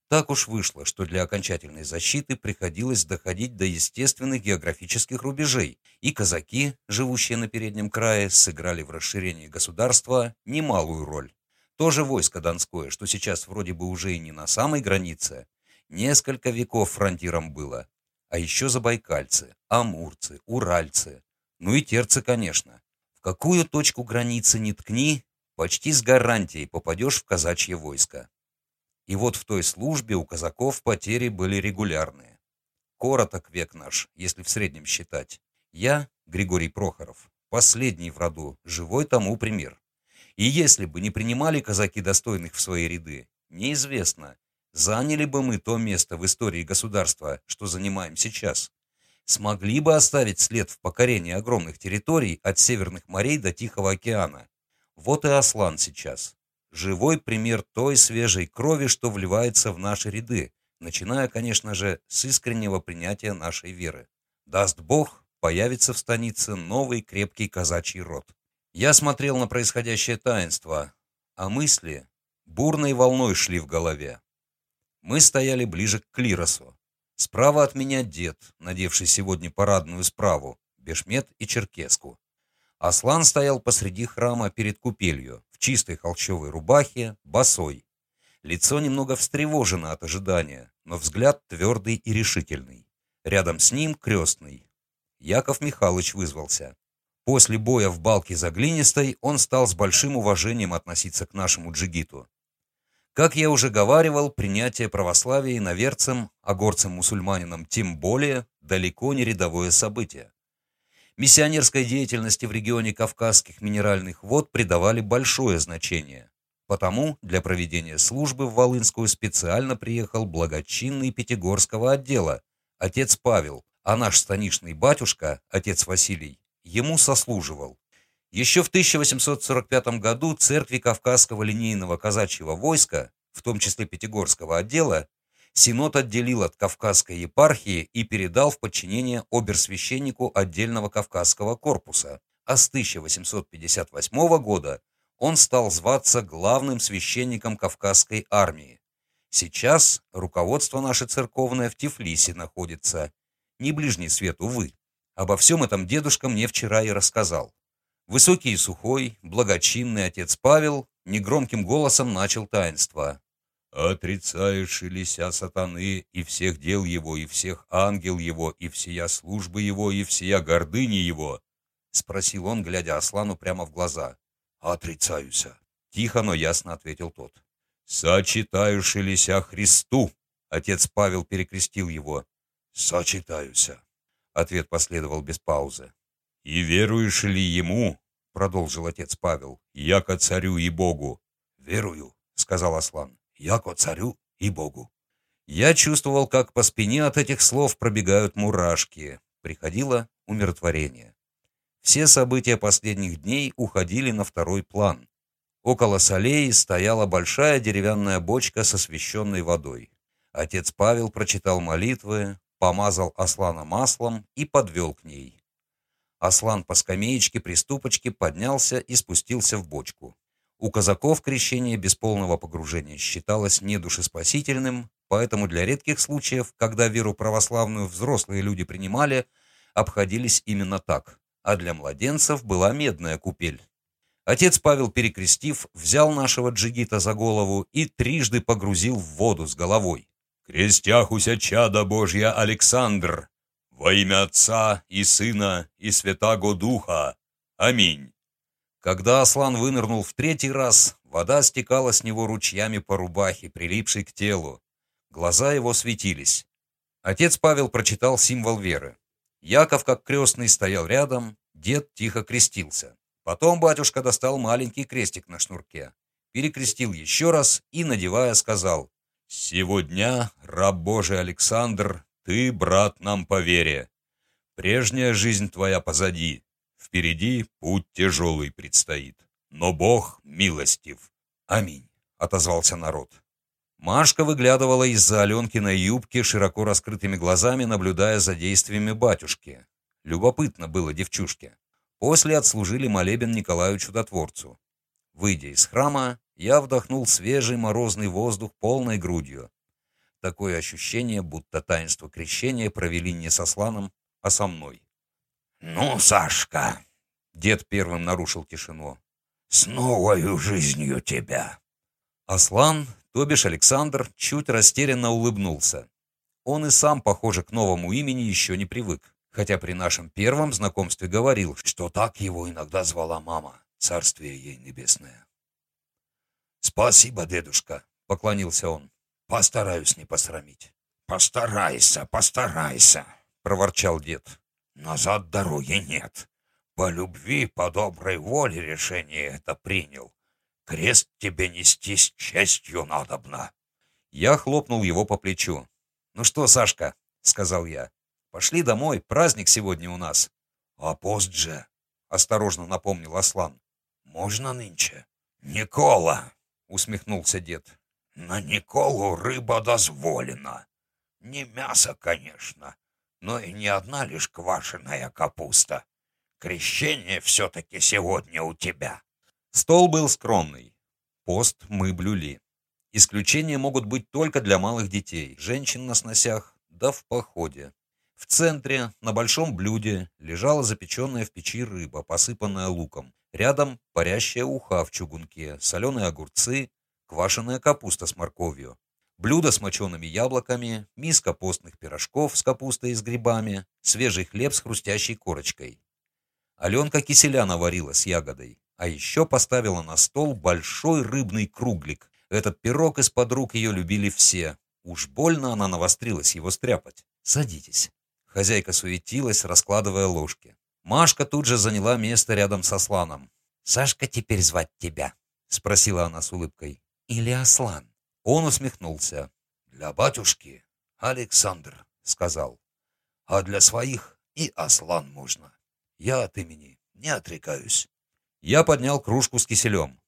Так уж вышло, что для окончательной защиты приходилось доходить до естественных географических рубежей, и казаки, живущие на переднем крае, сыграли в расширении государства немалую роль. То же войско Донское, что сейчас вроде бы уже и не на самой границе, несколько веков фронтиром было. А еще забайкальцы, амурцы, уральцы, ну и терцы, конечно какую точку границы не ткни, почти с гарантией попадешь в казачье войско. И вот в той службе у казаков потери были регулярные. Короток век наш, если в среднем считать. Я, Григорий Прохоров, последний в роду, живой тому пример. И если бы не принимали казаки достойных в свои ряды, неизвестно, заняли бы мы то место в истории государства, что занимаем сейчас смогли бы оставить след в покорении огромных территорий от северных морей до Тихого океана. Вот и Аслан сейчас. Живой пример той свежей крови, что вливается в наши ряды, начиная, конечно же, с искреннего принятия нашей веры. Даст Бог, появится в станице новый крепкий казачий род. Я смотрел на происходящее таинство, а мысли бурной волной шли в голове. Мы стояли ближе к клиросу, Справа от меня дед, надевший сегодня парадную справу, бешмет и черкеску. Аслан стоял посреди храма перед купелью, в чистой холщовой рубахе, босой. Лицо немного встревожено от ожидания, но взгляд твердый и решительный. Рядом с ним крестный. Яков Михайлович вызвался. После боя в балке за Глинистой он стал с большим уважением относиться к нашему джигиту. Как я уже говаривал, принятие православия иноверцем, а горцем-мусульманином тем более, далеко не рядовое событие. Миссионерской деятельности в регионе Кавказских минеральных вод придавали большое значение. Потому для проведения службы в Волынскую специально приехал благочинный Пятигорского отдела, отец Павел, а наш станичный батюшка, отец Василий, ему сослуживал. Еще в 1845 году церкви Кавказского линейного казачьего войска, в том числе Пятигорского отдела, Синод отделил от Кавказской епархии и передал в подчинение оберсвященнику отдельного Кавказского корпуса, а с 1858 года он стал зваться главным священником Кавказской армии. Сейчас руководство наше церковное в Тифлисе находится, не ближний свет, увы. Обо всем этом дедушка мне вчера и рассказал. Высокий и сухой, благочинный отец Павел негромким голосом начал таинство. «Отрицаешь лися сатаны и всех дел его, и всех ангел его, и всея службы его, и всея гордыни его?» — спросил он, глядя Аслану прямо в глаза. «Отрицаюся», — тихо, но ясно ответил тот. «Сочетаешь лися Христу?» — отец Павел перекрестил его. «Сочетаюся», — ответ последовал без паузы. «И веруешь ли ему?» — продолжил отец Павел. «Яко царю и Богу». «Верую», — сказал Аслан. «Яко царю и Богу». Я чувствовал, как по спине от этих слов пробегают мурашки. Приходило умиротворение. Все события последних дней уходили на второй план. Около солей стояла большая деревянная бочка с освященной водой. Отец Павел прочитал молитвы, помазал Аслана маслом и подвел к ней. Аслан по скамеечке при ступочке поднялся и спустился в бочку. У казаков крещение без полного погружения считалось недушеспасительным, поэтому для редких случаев, когда веру православную взрослые люди принимали, обходились именно так, а для младенцев была медная купель. Отец Павел, перекрестив, взял нашего джигита за голову и трижды погрузил в воду с головой. «Крестяхуся чада Божья Александр, во имя Отца и Сына и Святаго Духа. Аминь». Когда Аслан вынырнул в третий раз, вода стекала с него ручьями по рубахе, прилипшей к телу. Глаза его светились. Отец Павел прочитал символ веры. Яков, как крестный, стоял рядом, дед тихо крестился. Потом батюшка достал маленький крестик на шнурке, перекрестил еще раз и, надевая, сказал «Сегодня, раб Божий Александр, ты, брат, нам по вере. Прежняя жизнь твоя позади. Впереди путь тяжелый предстоит. Но Бог милостив. Аминь», — отозвался народ. Машка выглядывала из-за Аленкиной юбки широко раскрытыми глазами, наблюдая за действиями батюшки. Любопытно было девчушке. После отслужили молебен Николаю Чудотворцу. Выйдя из храма, я вдохнул свежий морозный воздух полной грудью. Такое ощущение, будто таинство крещения провели не со Сланом, а со мной. «Ну, Сашка!» Дед первым нарушил тишину. «С новою жизнью тебя!» Аслан, то бишь Александр, чуть растерянно улыбнулся. Он и сам, похоже, к новому имени еще не привык, хотя при нашем первом знакомстве говорил, что так его иногда звала мама, царствие ей небесное. «Спасибо, дедушка», — поклонился он. «Постараюсь не посрамить». «Постарайся, постарайся», — проворчал дед. «Назад дороги нет. По любви, по доброй воле решение это принял. Крест тебе нести с честью надобно». Я хлопнул его по плечу. «Ну что, Сашка», — сказал я, — «пошли домой, праздник сегодня у нас». «А пост же», — осторожно напомнил Аслан. «Можно нынче?» «Никола», усмехнулся дед. На Николу рыба дозволена. Не мясо, конечно, но и не одна лишь квашеная капуста. Крещение все-таки сегодня у тебя. Стол был скромный. Пост мы блюли. Исключения могут быть только для малых детей, женщин на сносях, да в походе. В центре, на большом блюде, лежала запеченная в печи рыба, посыпанная луком. Рядом парящая уха в чугунке, соленые огурцы, квашеная капуста с морковью. блюдо с мочеными яблоками, миска постных пирожков с капустой и с грибами, свежий хлеб с хрустящей корочкой. Аленка киселя наварила с ягодой, а еще поставила на стол большой рыбный круглик. Этот пирог из-под рук ее любили все. Уж больно она навострилась его стряпать. «Садитесь». Хозяйка суетилась, раскладывая ложки. Машка тут же заняла место рядом со Асланом. «Сашка теперь звать тебя?» — спросила она с улыбкой. «Или Аслан?» Он усмехнулся. «Для батюшки Александр», — сказал. «А для своих и Аслан можно. Я от имени не отрекаюсь». Я поднял кружку с киселем.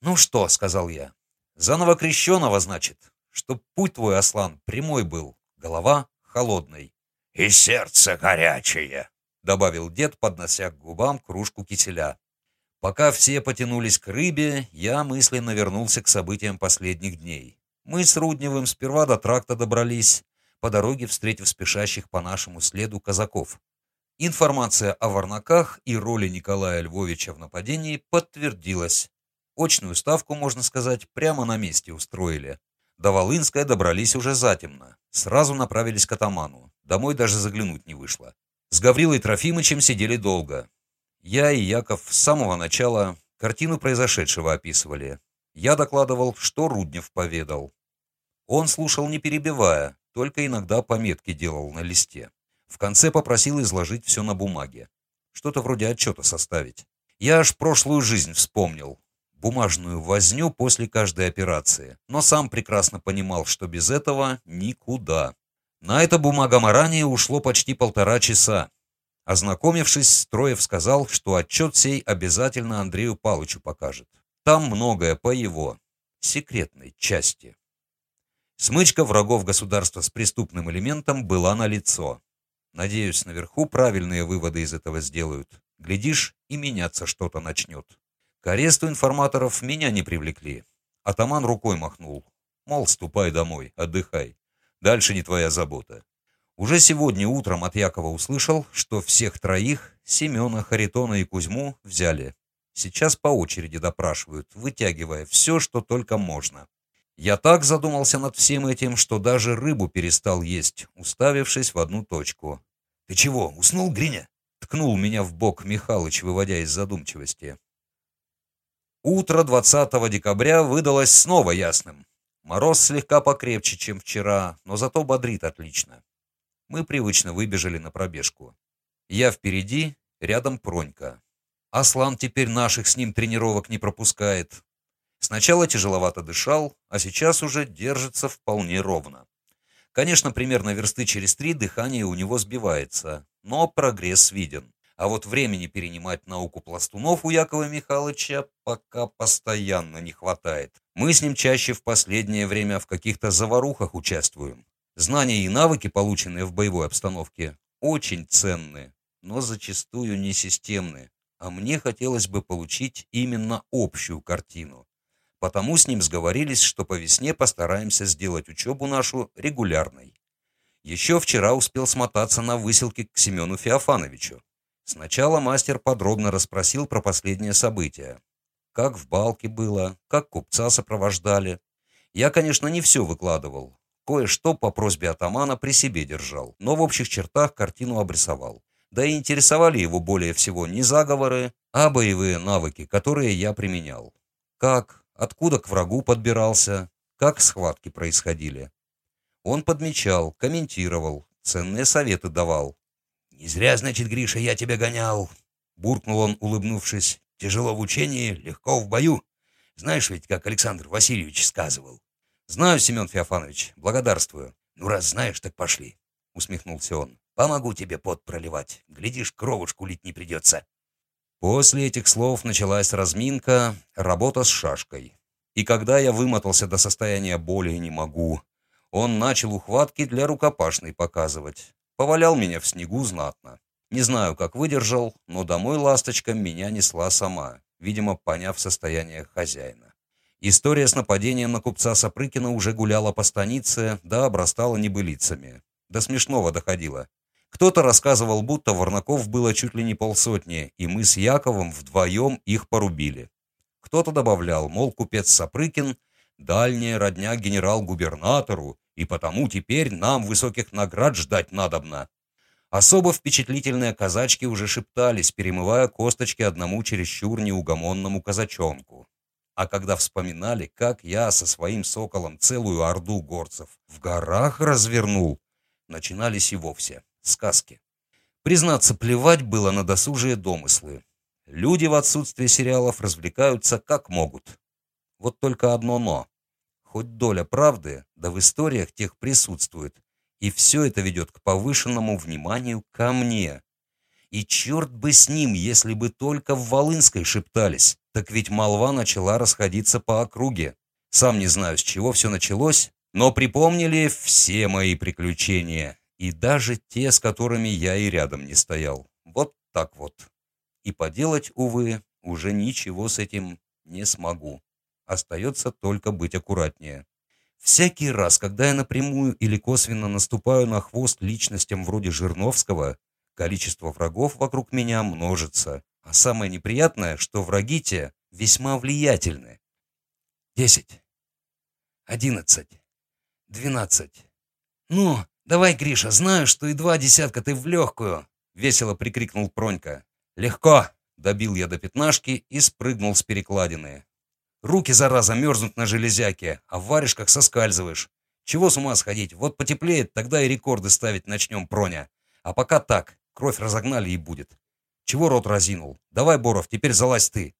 «Ну что?» — сказал я. «За новокрещеного, значит, чтоб путь твой, Аслан, прямой был, голова холодной». «И сердце горячее», — добавил дед, поднося к губам кружку киселя. Пока все потянулись к рыбе, я мысленно вернулся к событиям последних дней. Мы с Рудневым сперва до тракта добрались, по дороге встретив спешащих по нашему следу казаков. Информация о Варнаках и роли Николая Львовича в нападении подтвердилась. Очную ставку, можно сказать, прямо на месте устроили. До Волынска добрались уже затемно. Сразу направились к атаману. Домой даже заглянуть не вышло. С Гаврилой Трофимычем сидели долго. Я и Яков с самого начала картину произошедшего описывали. Я докладывал, что Руднев поведал. Он слушал не перебивая, только иногда пометки делал на листе. В конце попросил изложить все на бумаге. Что-то вроде отчета составить. Я аж прошлую жизнь вспомнил. Бумажную возню после каждой операции. Но сам прекрасно понимал, что без этого никуда. На это бумагоморание ушло почти полтора часа. Ознакомившись, Строев сказал, что отчет сей обязательно Андрею Палычу покажет. Там многое по его секретной части. Смычка врагов государства с преступным элементом была налицо. Надеюсь, наверху правильные выводы из этого сделают. Глядишь, и меняться что-то начнет. К аресту информаторов меня не привлекли. Атаман рукой махнул. Мол, ступай домой, отдыхай. Дальше не твоя забота. Уже сегодня утром от Якова услышал, что всех троих, Семена, Харитона и Кузьму, взяли. Сейчас по очереди допрашивают, вытягивая все, что только можно. Я так задумался над всем этим, что даже рыбу перестал есть, уставившись в одну точку. «Ты чего, уснул, Гриня?» — ткнул меня в бок Михалыч, выводя из задумчивости. Утро 20 декабря выдалось снова ясным. Мороз слегка покрепче, чем вчера, но зато бодрит отлично. Мы привычно выбежали на пробежку. Я впереди, рядом Пронька. Аслан теперь наших с ним тренировок не пропускает. Сначала тяжеловато дышал, а сейчас уже держится вполне ровно. Конечно, примерно версты через три дыхание у него сбивается, но прогресс виден. А вот времени перенимать науку пластунов у Якова Михайловича пока постоянно не хватает. Мы с ним чаще в последнее время в каких-то заварухах участвуем. Знания и навыки, полученные в боевой обстановке, очень ценны, но зачастую не системны. А мне хотелось бы получить именно общую картину. Потому с ним сговорились, что по весне постараемся сделать учебу нашу регулярной. Еще вчера успел смотаться на выселке к Семену Феофановичу. Сначала мастер подробно расспросил про последние события. Как в балке было, как купца сопровождали. Я, конечно, не все выкладывал. Кое-что по просьбе атамана при себе держал, но в общих чертах картину обрисовал. Да и интересовали его более всего не заговоры, а боевые навыки, которые я применял. Как, откуда к врагу подбирался, как схватки происходили. Он подмечал, комментировал, ценные советы давал. «Не зря, значит, Гриша, я тебя гонял!» Буркнул он, улыбнувшись. «Тяжело в учении, легко в бою. Знаешь ведь, как Александр Васильевич сказывал?» «Знаю, Семен Феофанович, благодарствую». «Ну, раз знаешь, так пошли», — усмехнулся он. «Помогу тебе пот проливать. Глядишь, кровушку лить не придется». После этих слов началась разминка, работа с шашкой. И когда я вымотался до состояния боли не могу, он начал ухватки для рукопашной показывать. Повалял меня в снегу знатно. Не знаю, как выдержал, но домой ласточка меня несла сама, видимо, поняв состояние хозяина. История с нападением на купца Сапрыкина уже гуляла по станице, да обрастала небылицами. До смешного доходила. Кто-то рассказывал, будто Варнаков было чуть ли не полсотни, и мы с Яковом вдвоем их порубили. Кто-то добавлял, мол, купец Сапрыкин дальняя родня генерал-губернатору, и потому теперь нам высоких наград ждать надобно. Особо впечатлительные казачки уже шептались, перемывая косточки одному чересчур неугомонному казачонку. А когда вспоминали, как я со своим соколом целую орду горцев в горах развернул, начинались и вовсе сказки. Признаться, плевать было на досужие домыслы. Люди в отсутствие сериалов развлекаются как могут. Вот только одно «но». Хоть доля правды, да в историях тех присутствует, и все это ведет к повышенному вниманию ко мне. И черт бы с ним, если бы только в Волынской шептались. Так ведь молва начала расходиться по округе. Сам не знаю, с чего все началось, но припомнили все мои приключения. И даже те, с которыми я и рядом не стоял. Вот так вот. И поделать, увы, уже ничего с этим не смогу. Остается только быть аккуратнее. Всякий раз, когда я напрямую или косвенно наступаю на хвост личностям вроде Жирновского, количество врагов вокруг меня множится. А самое неприятное, что враги те весьма влиятельны. Десять. Одиннадцать. Двенадцать. «Ну, давай, Гриша, знаю, что и два десятка ты в легкую!» — весело прикрикнул Пронька. «Легко!» — добил я до пятнашки и спрыгнул с перекладины. Руки, зараза, мерзнут на железяке, а в варежках соскальзываешь. Чего с ума сходить? Вот потеплеет, тогда и рекорды ставить начнем, Проня. А пока так, кровь разогнали и будет. Чего рот разинул? Давай, Боров, теперь залазь ты.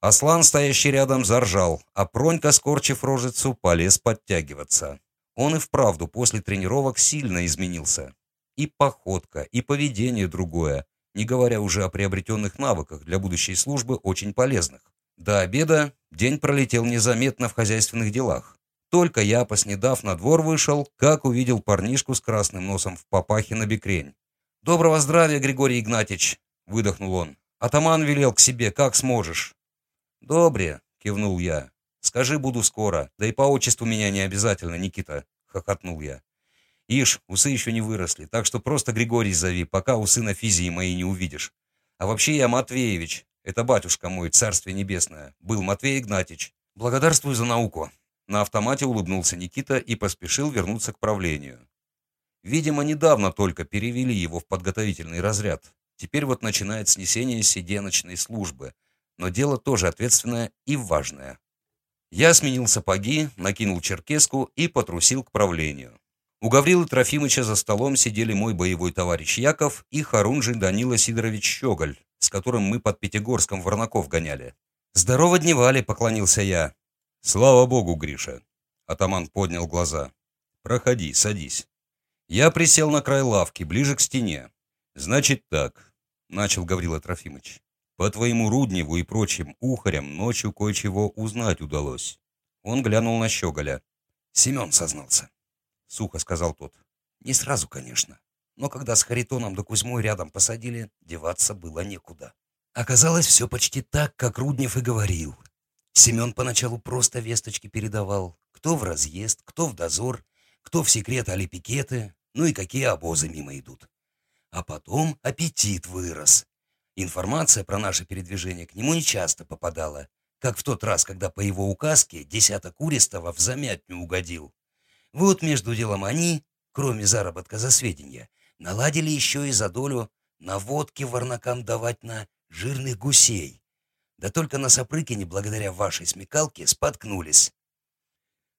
Аслан, стоящий рядом, заржал, а Пронька, скорчив рожицу, полез подтягиваться. Он и вправду после тренировок сильно изменился. И походка, и поведение другое, не говоря уже о приобретенных навыках для будущей службы очень полезных. До обеда день пролетел незаметно в хозяйственных делах. Только я, поснедав, на двор вышел, как увидел парнишку с красным носом в папахе на бекрень. «Доброго здравия, Григорий Игнатьич!» — выдохнул он. «Атаман велел к себе, как сможешь». «Добре», — кивнул я. «Скажи, буду скоро. Да и по отчеству меня не обязательно, Никита», — хохотнул я. «Ишь, усы еще не выросли, так что просто Григорий зови, пока усы на физии мои не увидишь. А вообще я Матвеевич, это батюшка мой, царствие небесное, был Матвей Игнатьич. Благодарствую за науку. На автомате улыбнулся Никита и поспешил вернуться к правлению. Видимо, недавно только перевели его в подготовительный разряд. Теперь вот начинает снесение сиденочной службы. Но дело тоже ответственное и важное. Я сменил сапоги, накинул черкеску и потрусил к правлению. У Гаврилы Трофимыча за столом сидели мой боевой товарищ Яков и Харунжий Данила Сидорович Щеголь, с которым мы под Пятигорском Варнаков гоняли. «Здорово дневали», — поклонился я. «Слава богу, Гриша!» Атаман поднял глаза. «Проходи, садись». Я присел на край лавки, ближе к стене. «Значит так», — начал Гаврила Трофимыч. «По твоему Рудневу и прочим ухарям ночью кое-чего узнать удалось». Он глянул на Щеголя. «Семен сознался», — сухо сказал тот. «Не сразу, конечно. Но когда с Харитоном да Кузьмой рядом посадили, деваться было некуда. Оказалось, все почти так, как Руднев и говорил. Семен поначалу просто весточки передавал. Кто в разъезд, кто в дозор, кто в секрет али пикеты, ну и какие обозы мимо идут. А потом аппетит вырос. Информация про наше передвижение к нему нечасто попадала, как в тот раз, когда по его указке десяток Уристова в замятню угодил. Вот между делом они, кроме заработка за сведения, наладили еще и за долю наводки варнакам давать на жирных гусей. Да только на Сапрыкине, благодаря вашей смекалке, споткнулись.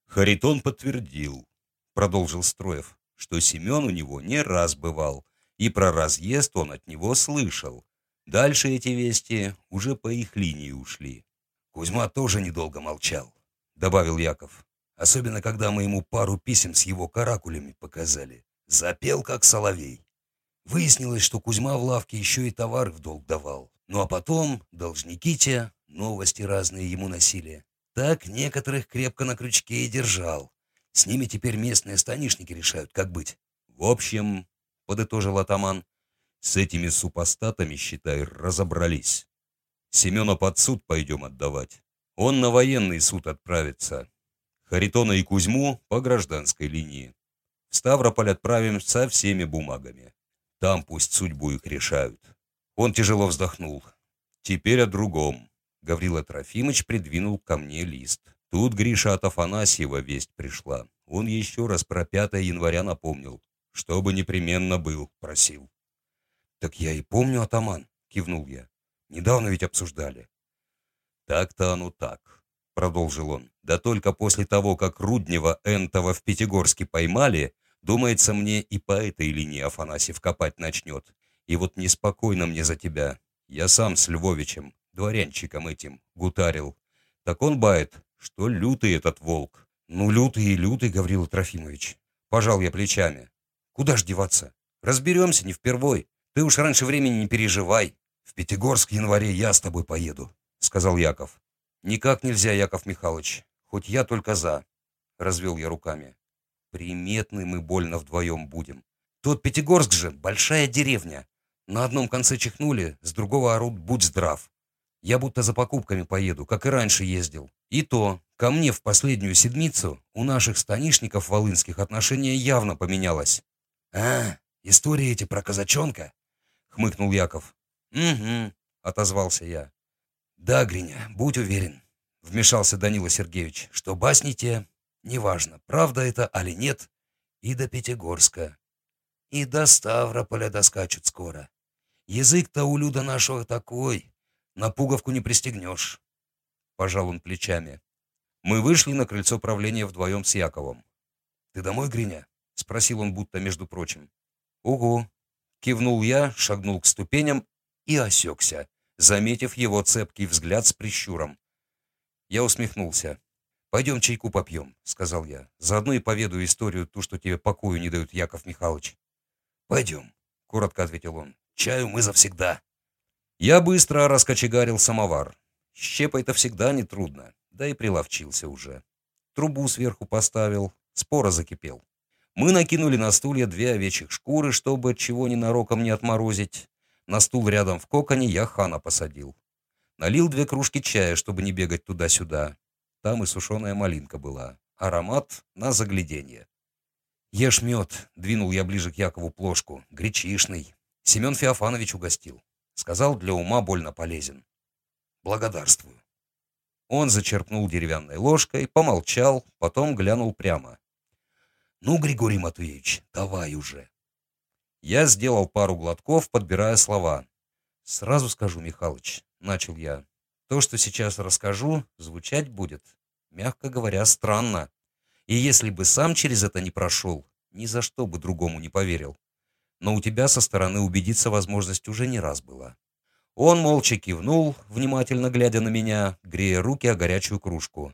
Харитон подтвердил, продолжил Строев, что Семен у него не раз бывал, и про разъезд он от него слышал. Дальше эти вести уже по их линии ушли. Кузьма тоже недолго молчал, добавил Яков. Особенно, когда мы ему пару писем с его каракулями показали. Запел, как соловей. Выяснилось, что Кузьма в лавке еще и товар в долг давал. Ну а потом должники те новости разные ему носили. Так некоторых крепко на крючке и держал. С ними теперь местные станишники решают, как быть. В общем, подытожил атаман, с этими супостатами, считай, разобрались. Семена под суд пойдем отдавать. Он на военный суд отправится. Харитона и Кузьму по гражданской линии. В Ставрополь отправим со всеми бумагами. Там пусть судьбу их решают. Он тяжело вздохнул. Теперь о другом. Гаврила Трофимыч придвинул ко мне лист. Тут Гриша от Афанасьева весть пришла. Он еще раз про 5 января напомнил. Чтобы непременно был, просил. «Так я и помню, атаман», — кивнул я. «Недавно ведь обсуждали». «Так-то оно так», — продолжил он. «Да только после того, как Руднева Энтова в Пятигорске поймали, думается мне, и по этой линии Афанасьев копать начнет. И вот неспокойно мне за тебя. Я сам с Львовичем, дворянчиком этим, гутарил. Так он бает, что лютый этот волк. Ну, лютый и лютый, Гаврил Трофимович. Пожал я плечами. Куда ж деваться? Разберемся не впервой. Ты уж раньше времени не переживай. В Пятигорск в январе я с тобой поеду, сказал Яков. Никак нельзя, Яков Михайлович. Хоть я только за. Развел я руками. Приметны мы больно вдвоем будем. Тот Пятигорск же большая деревня. На одном конце чихнули, с другого орут «Будь здрав». Я будто за покупками поеду, как и раньше ездил. И то, ко мне в последнюю седмицу у наших станишников волынских отношение явно поменялось. «А, истории эти про казачонка?» — хмыкнул Яков. «Угу», — отозвался я. «Да, Гриня, будь уверен», — вмешался Данила Сергеевич, «что басни те, неважно, правда это али нет, и до Пятигорска, и до Ставрополя доскачут скоро. Язык-то у Люда нашего такой, на пуговку не пристегнешь. Пожал он плечами. Мы вышли на крыльцо правления вдвоем с Яковом. «Ты домой, Гриня?» — спросил он, будто между прочим. «Угу!» — кивнул я, шагнул к ступеням и осекся, заметив его цепкий взгляд с прищуром. Я усмехнулся. «Пойдем чайку попьем», — сказал я. «Заодно и поведаю историю, ту, что тебе покою не дают, Яков Михайлович». «Пойдем», — коротко ответил он. Чаю мы завсегда. Я быстро раскочегарил самовар. Щепой-то всегда нетрудно, да и приловчился уже. Трубу сверху поставил, спора закипел. Мы накинули на стулья две овечьих шкуры, чтобы чего ненароком не отморозить. На стул рядом в коконе я хана посадил. Налил две кружки чая, чтобы не бегать туда-сюда. Там и сушеная малинка была. Аромат на загляденье. «Ешь мед», — двинул я ближе к Якову плошку, — «гречишный». Семен Феофанович угостил. Сказал, для ума больно полезен. Благодарствую. Он зачерпнул деревянной ложкой, помолчал, потом глянул прямо. «Ну, Григорий Матвеевич, давай уже». Я сделал пару глотков, подбирая слова. «Сразу скажу, Михалыч», — начал я. «То, что сейчас расскажу, звучать будет, мягко говоря, странно. И если бы сам через это не прошел, ни за что бы другому не поверил но у тебя со стороны убедиться возможность уже не раз была. Он молча кивнул, внимательно глядя на меня, грея руки о горячую кружку.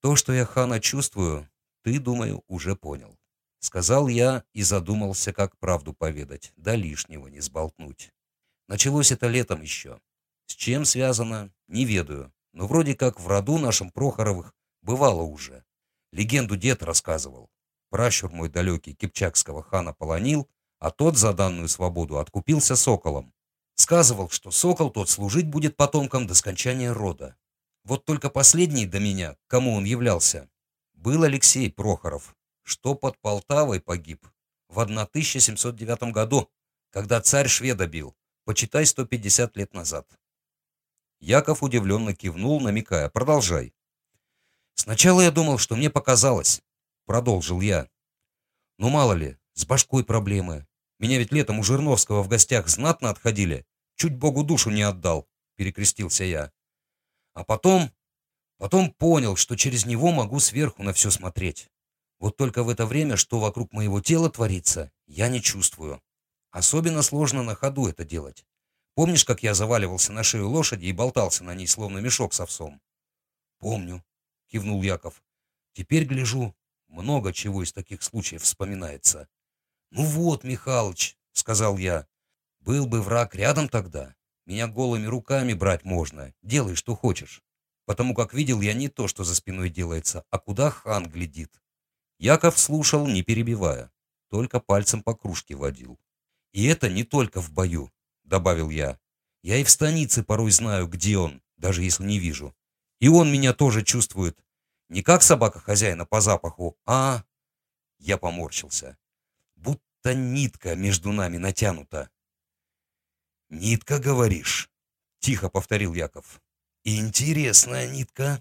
«То, что я, Хана, чувствую, ты, думаю, уже понял». Сказал я и задумался, как правду поведать, да лишнего не сболтнуть. Началось это летом еще. С чем связано, не ведаю, но вроде как в роду нашем Прохоровых бывало уже. Легенду дед рассказывал. Пращур мой далекий кипчакского хана полонил, а тот за данную свободу откупился соколом. Сказывал, что сокол тот служить будет потомкам до скончания рода. Вот только последний до меня, кому он являлся, был Алексей Прохоров, что под Полтавой погиб в 1709 году, когда царь шведа бил, почитай 150 лет назад. Яков удивленно кивнул, намекая, продолжай. Сначала я думал, что мне показалось, продолжил я. Ну мало ли, с башкой проблемы. Меня ведь летом у Жирновского в гостях знатно отходили. Чуть Богу душу не отдал, перекрестился я. А потом... Потом понял, что через него могу сверху на все смотреть. Вот только в это время, что вокруг моего тела творится, я не чувствую. Особенно сложно на ходу это делать. Помнишь, как я заваливался на шею лошади и болтался на ней, словно мешок с овсом? Помню, кивнул Яков. Теперь гляжу, много чего из таких случаев вспоминается. «Ну вот, Михалыч», — сказал я, — «был бы враг рядом тогда. Меня голыми руками брать можно, делай, что хочешь. Потому как видел я не то, что за спиной делается, а куда хан глядит». Яков слушал, не перебивая, только пальцем по кружке водил. «И это не только в бою», — добавил я. «Я и в станице порой знаю, где он, даже если не вижу. И он меня тоже чувствует. Не как собака хозяина по запаху, а...» Я поморщился будто нитка между нами натянута. «Нитка, говоришь?» — тихо повторил Яков. «Интересная нитка».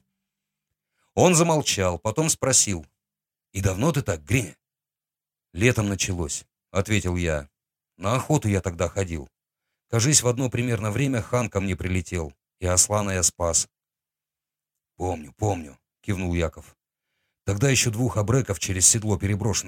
Он замолчал, потом спросил. «И давно ты так, Гриня?» «Летом началось», — ответил я. «На охоту я тогда ходил. Кажись, в одно примерно время хан ко мне прилетел, и Аслана я спас». «Помню, помню», — кивнул Яков. «Тогда еще двух обреков через седло переброшенных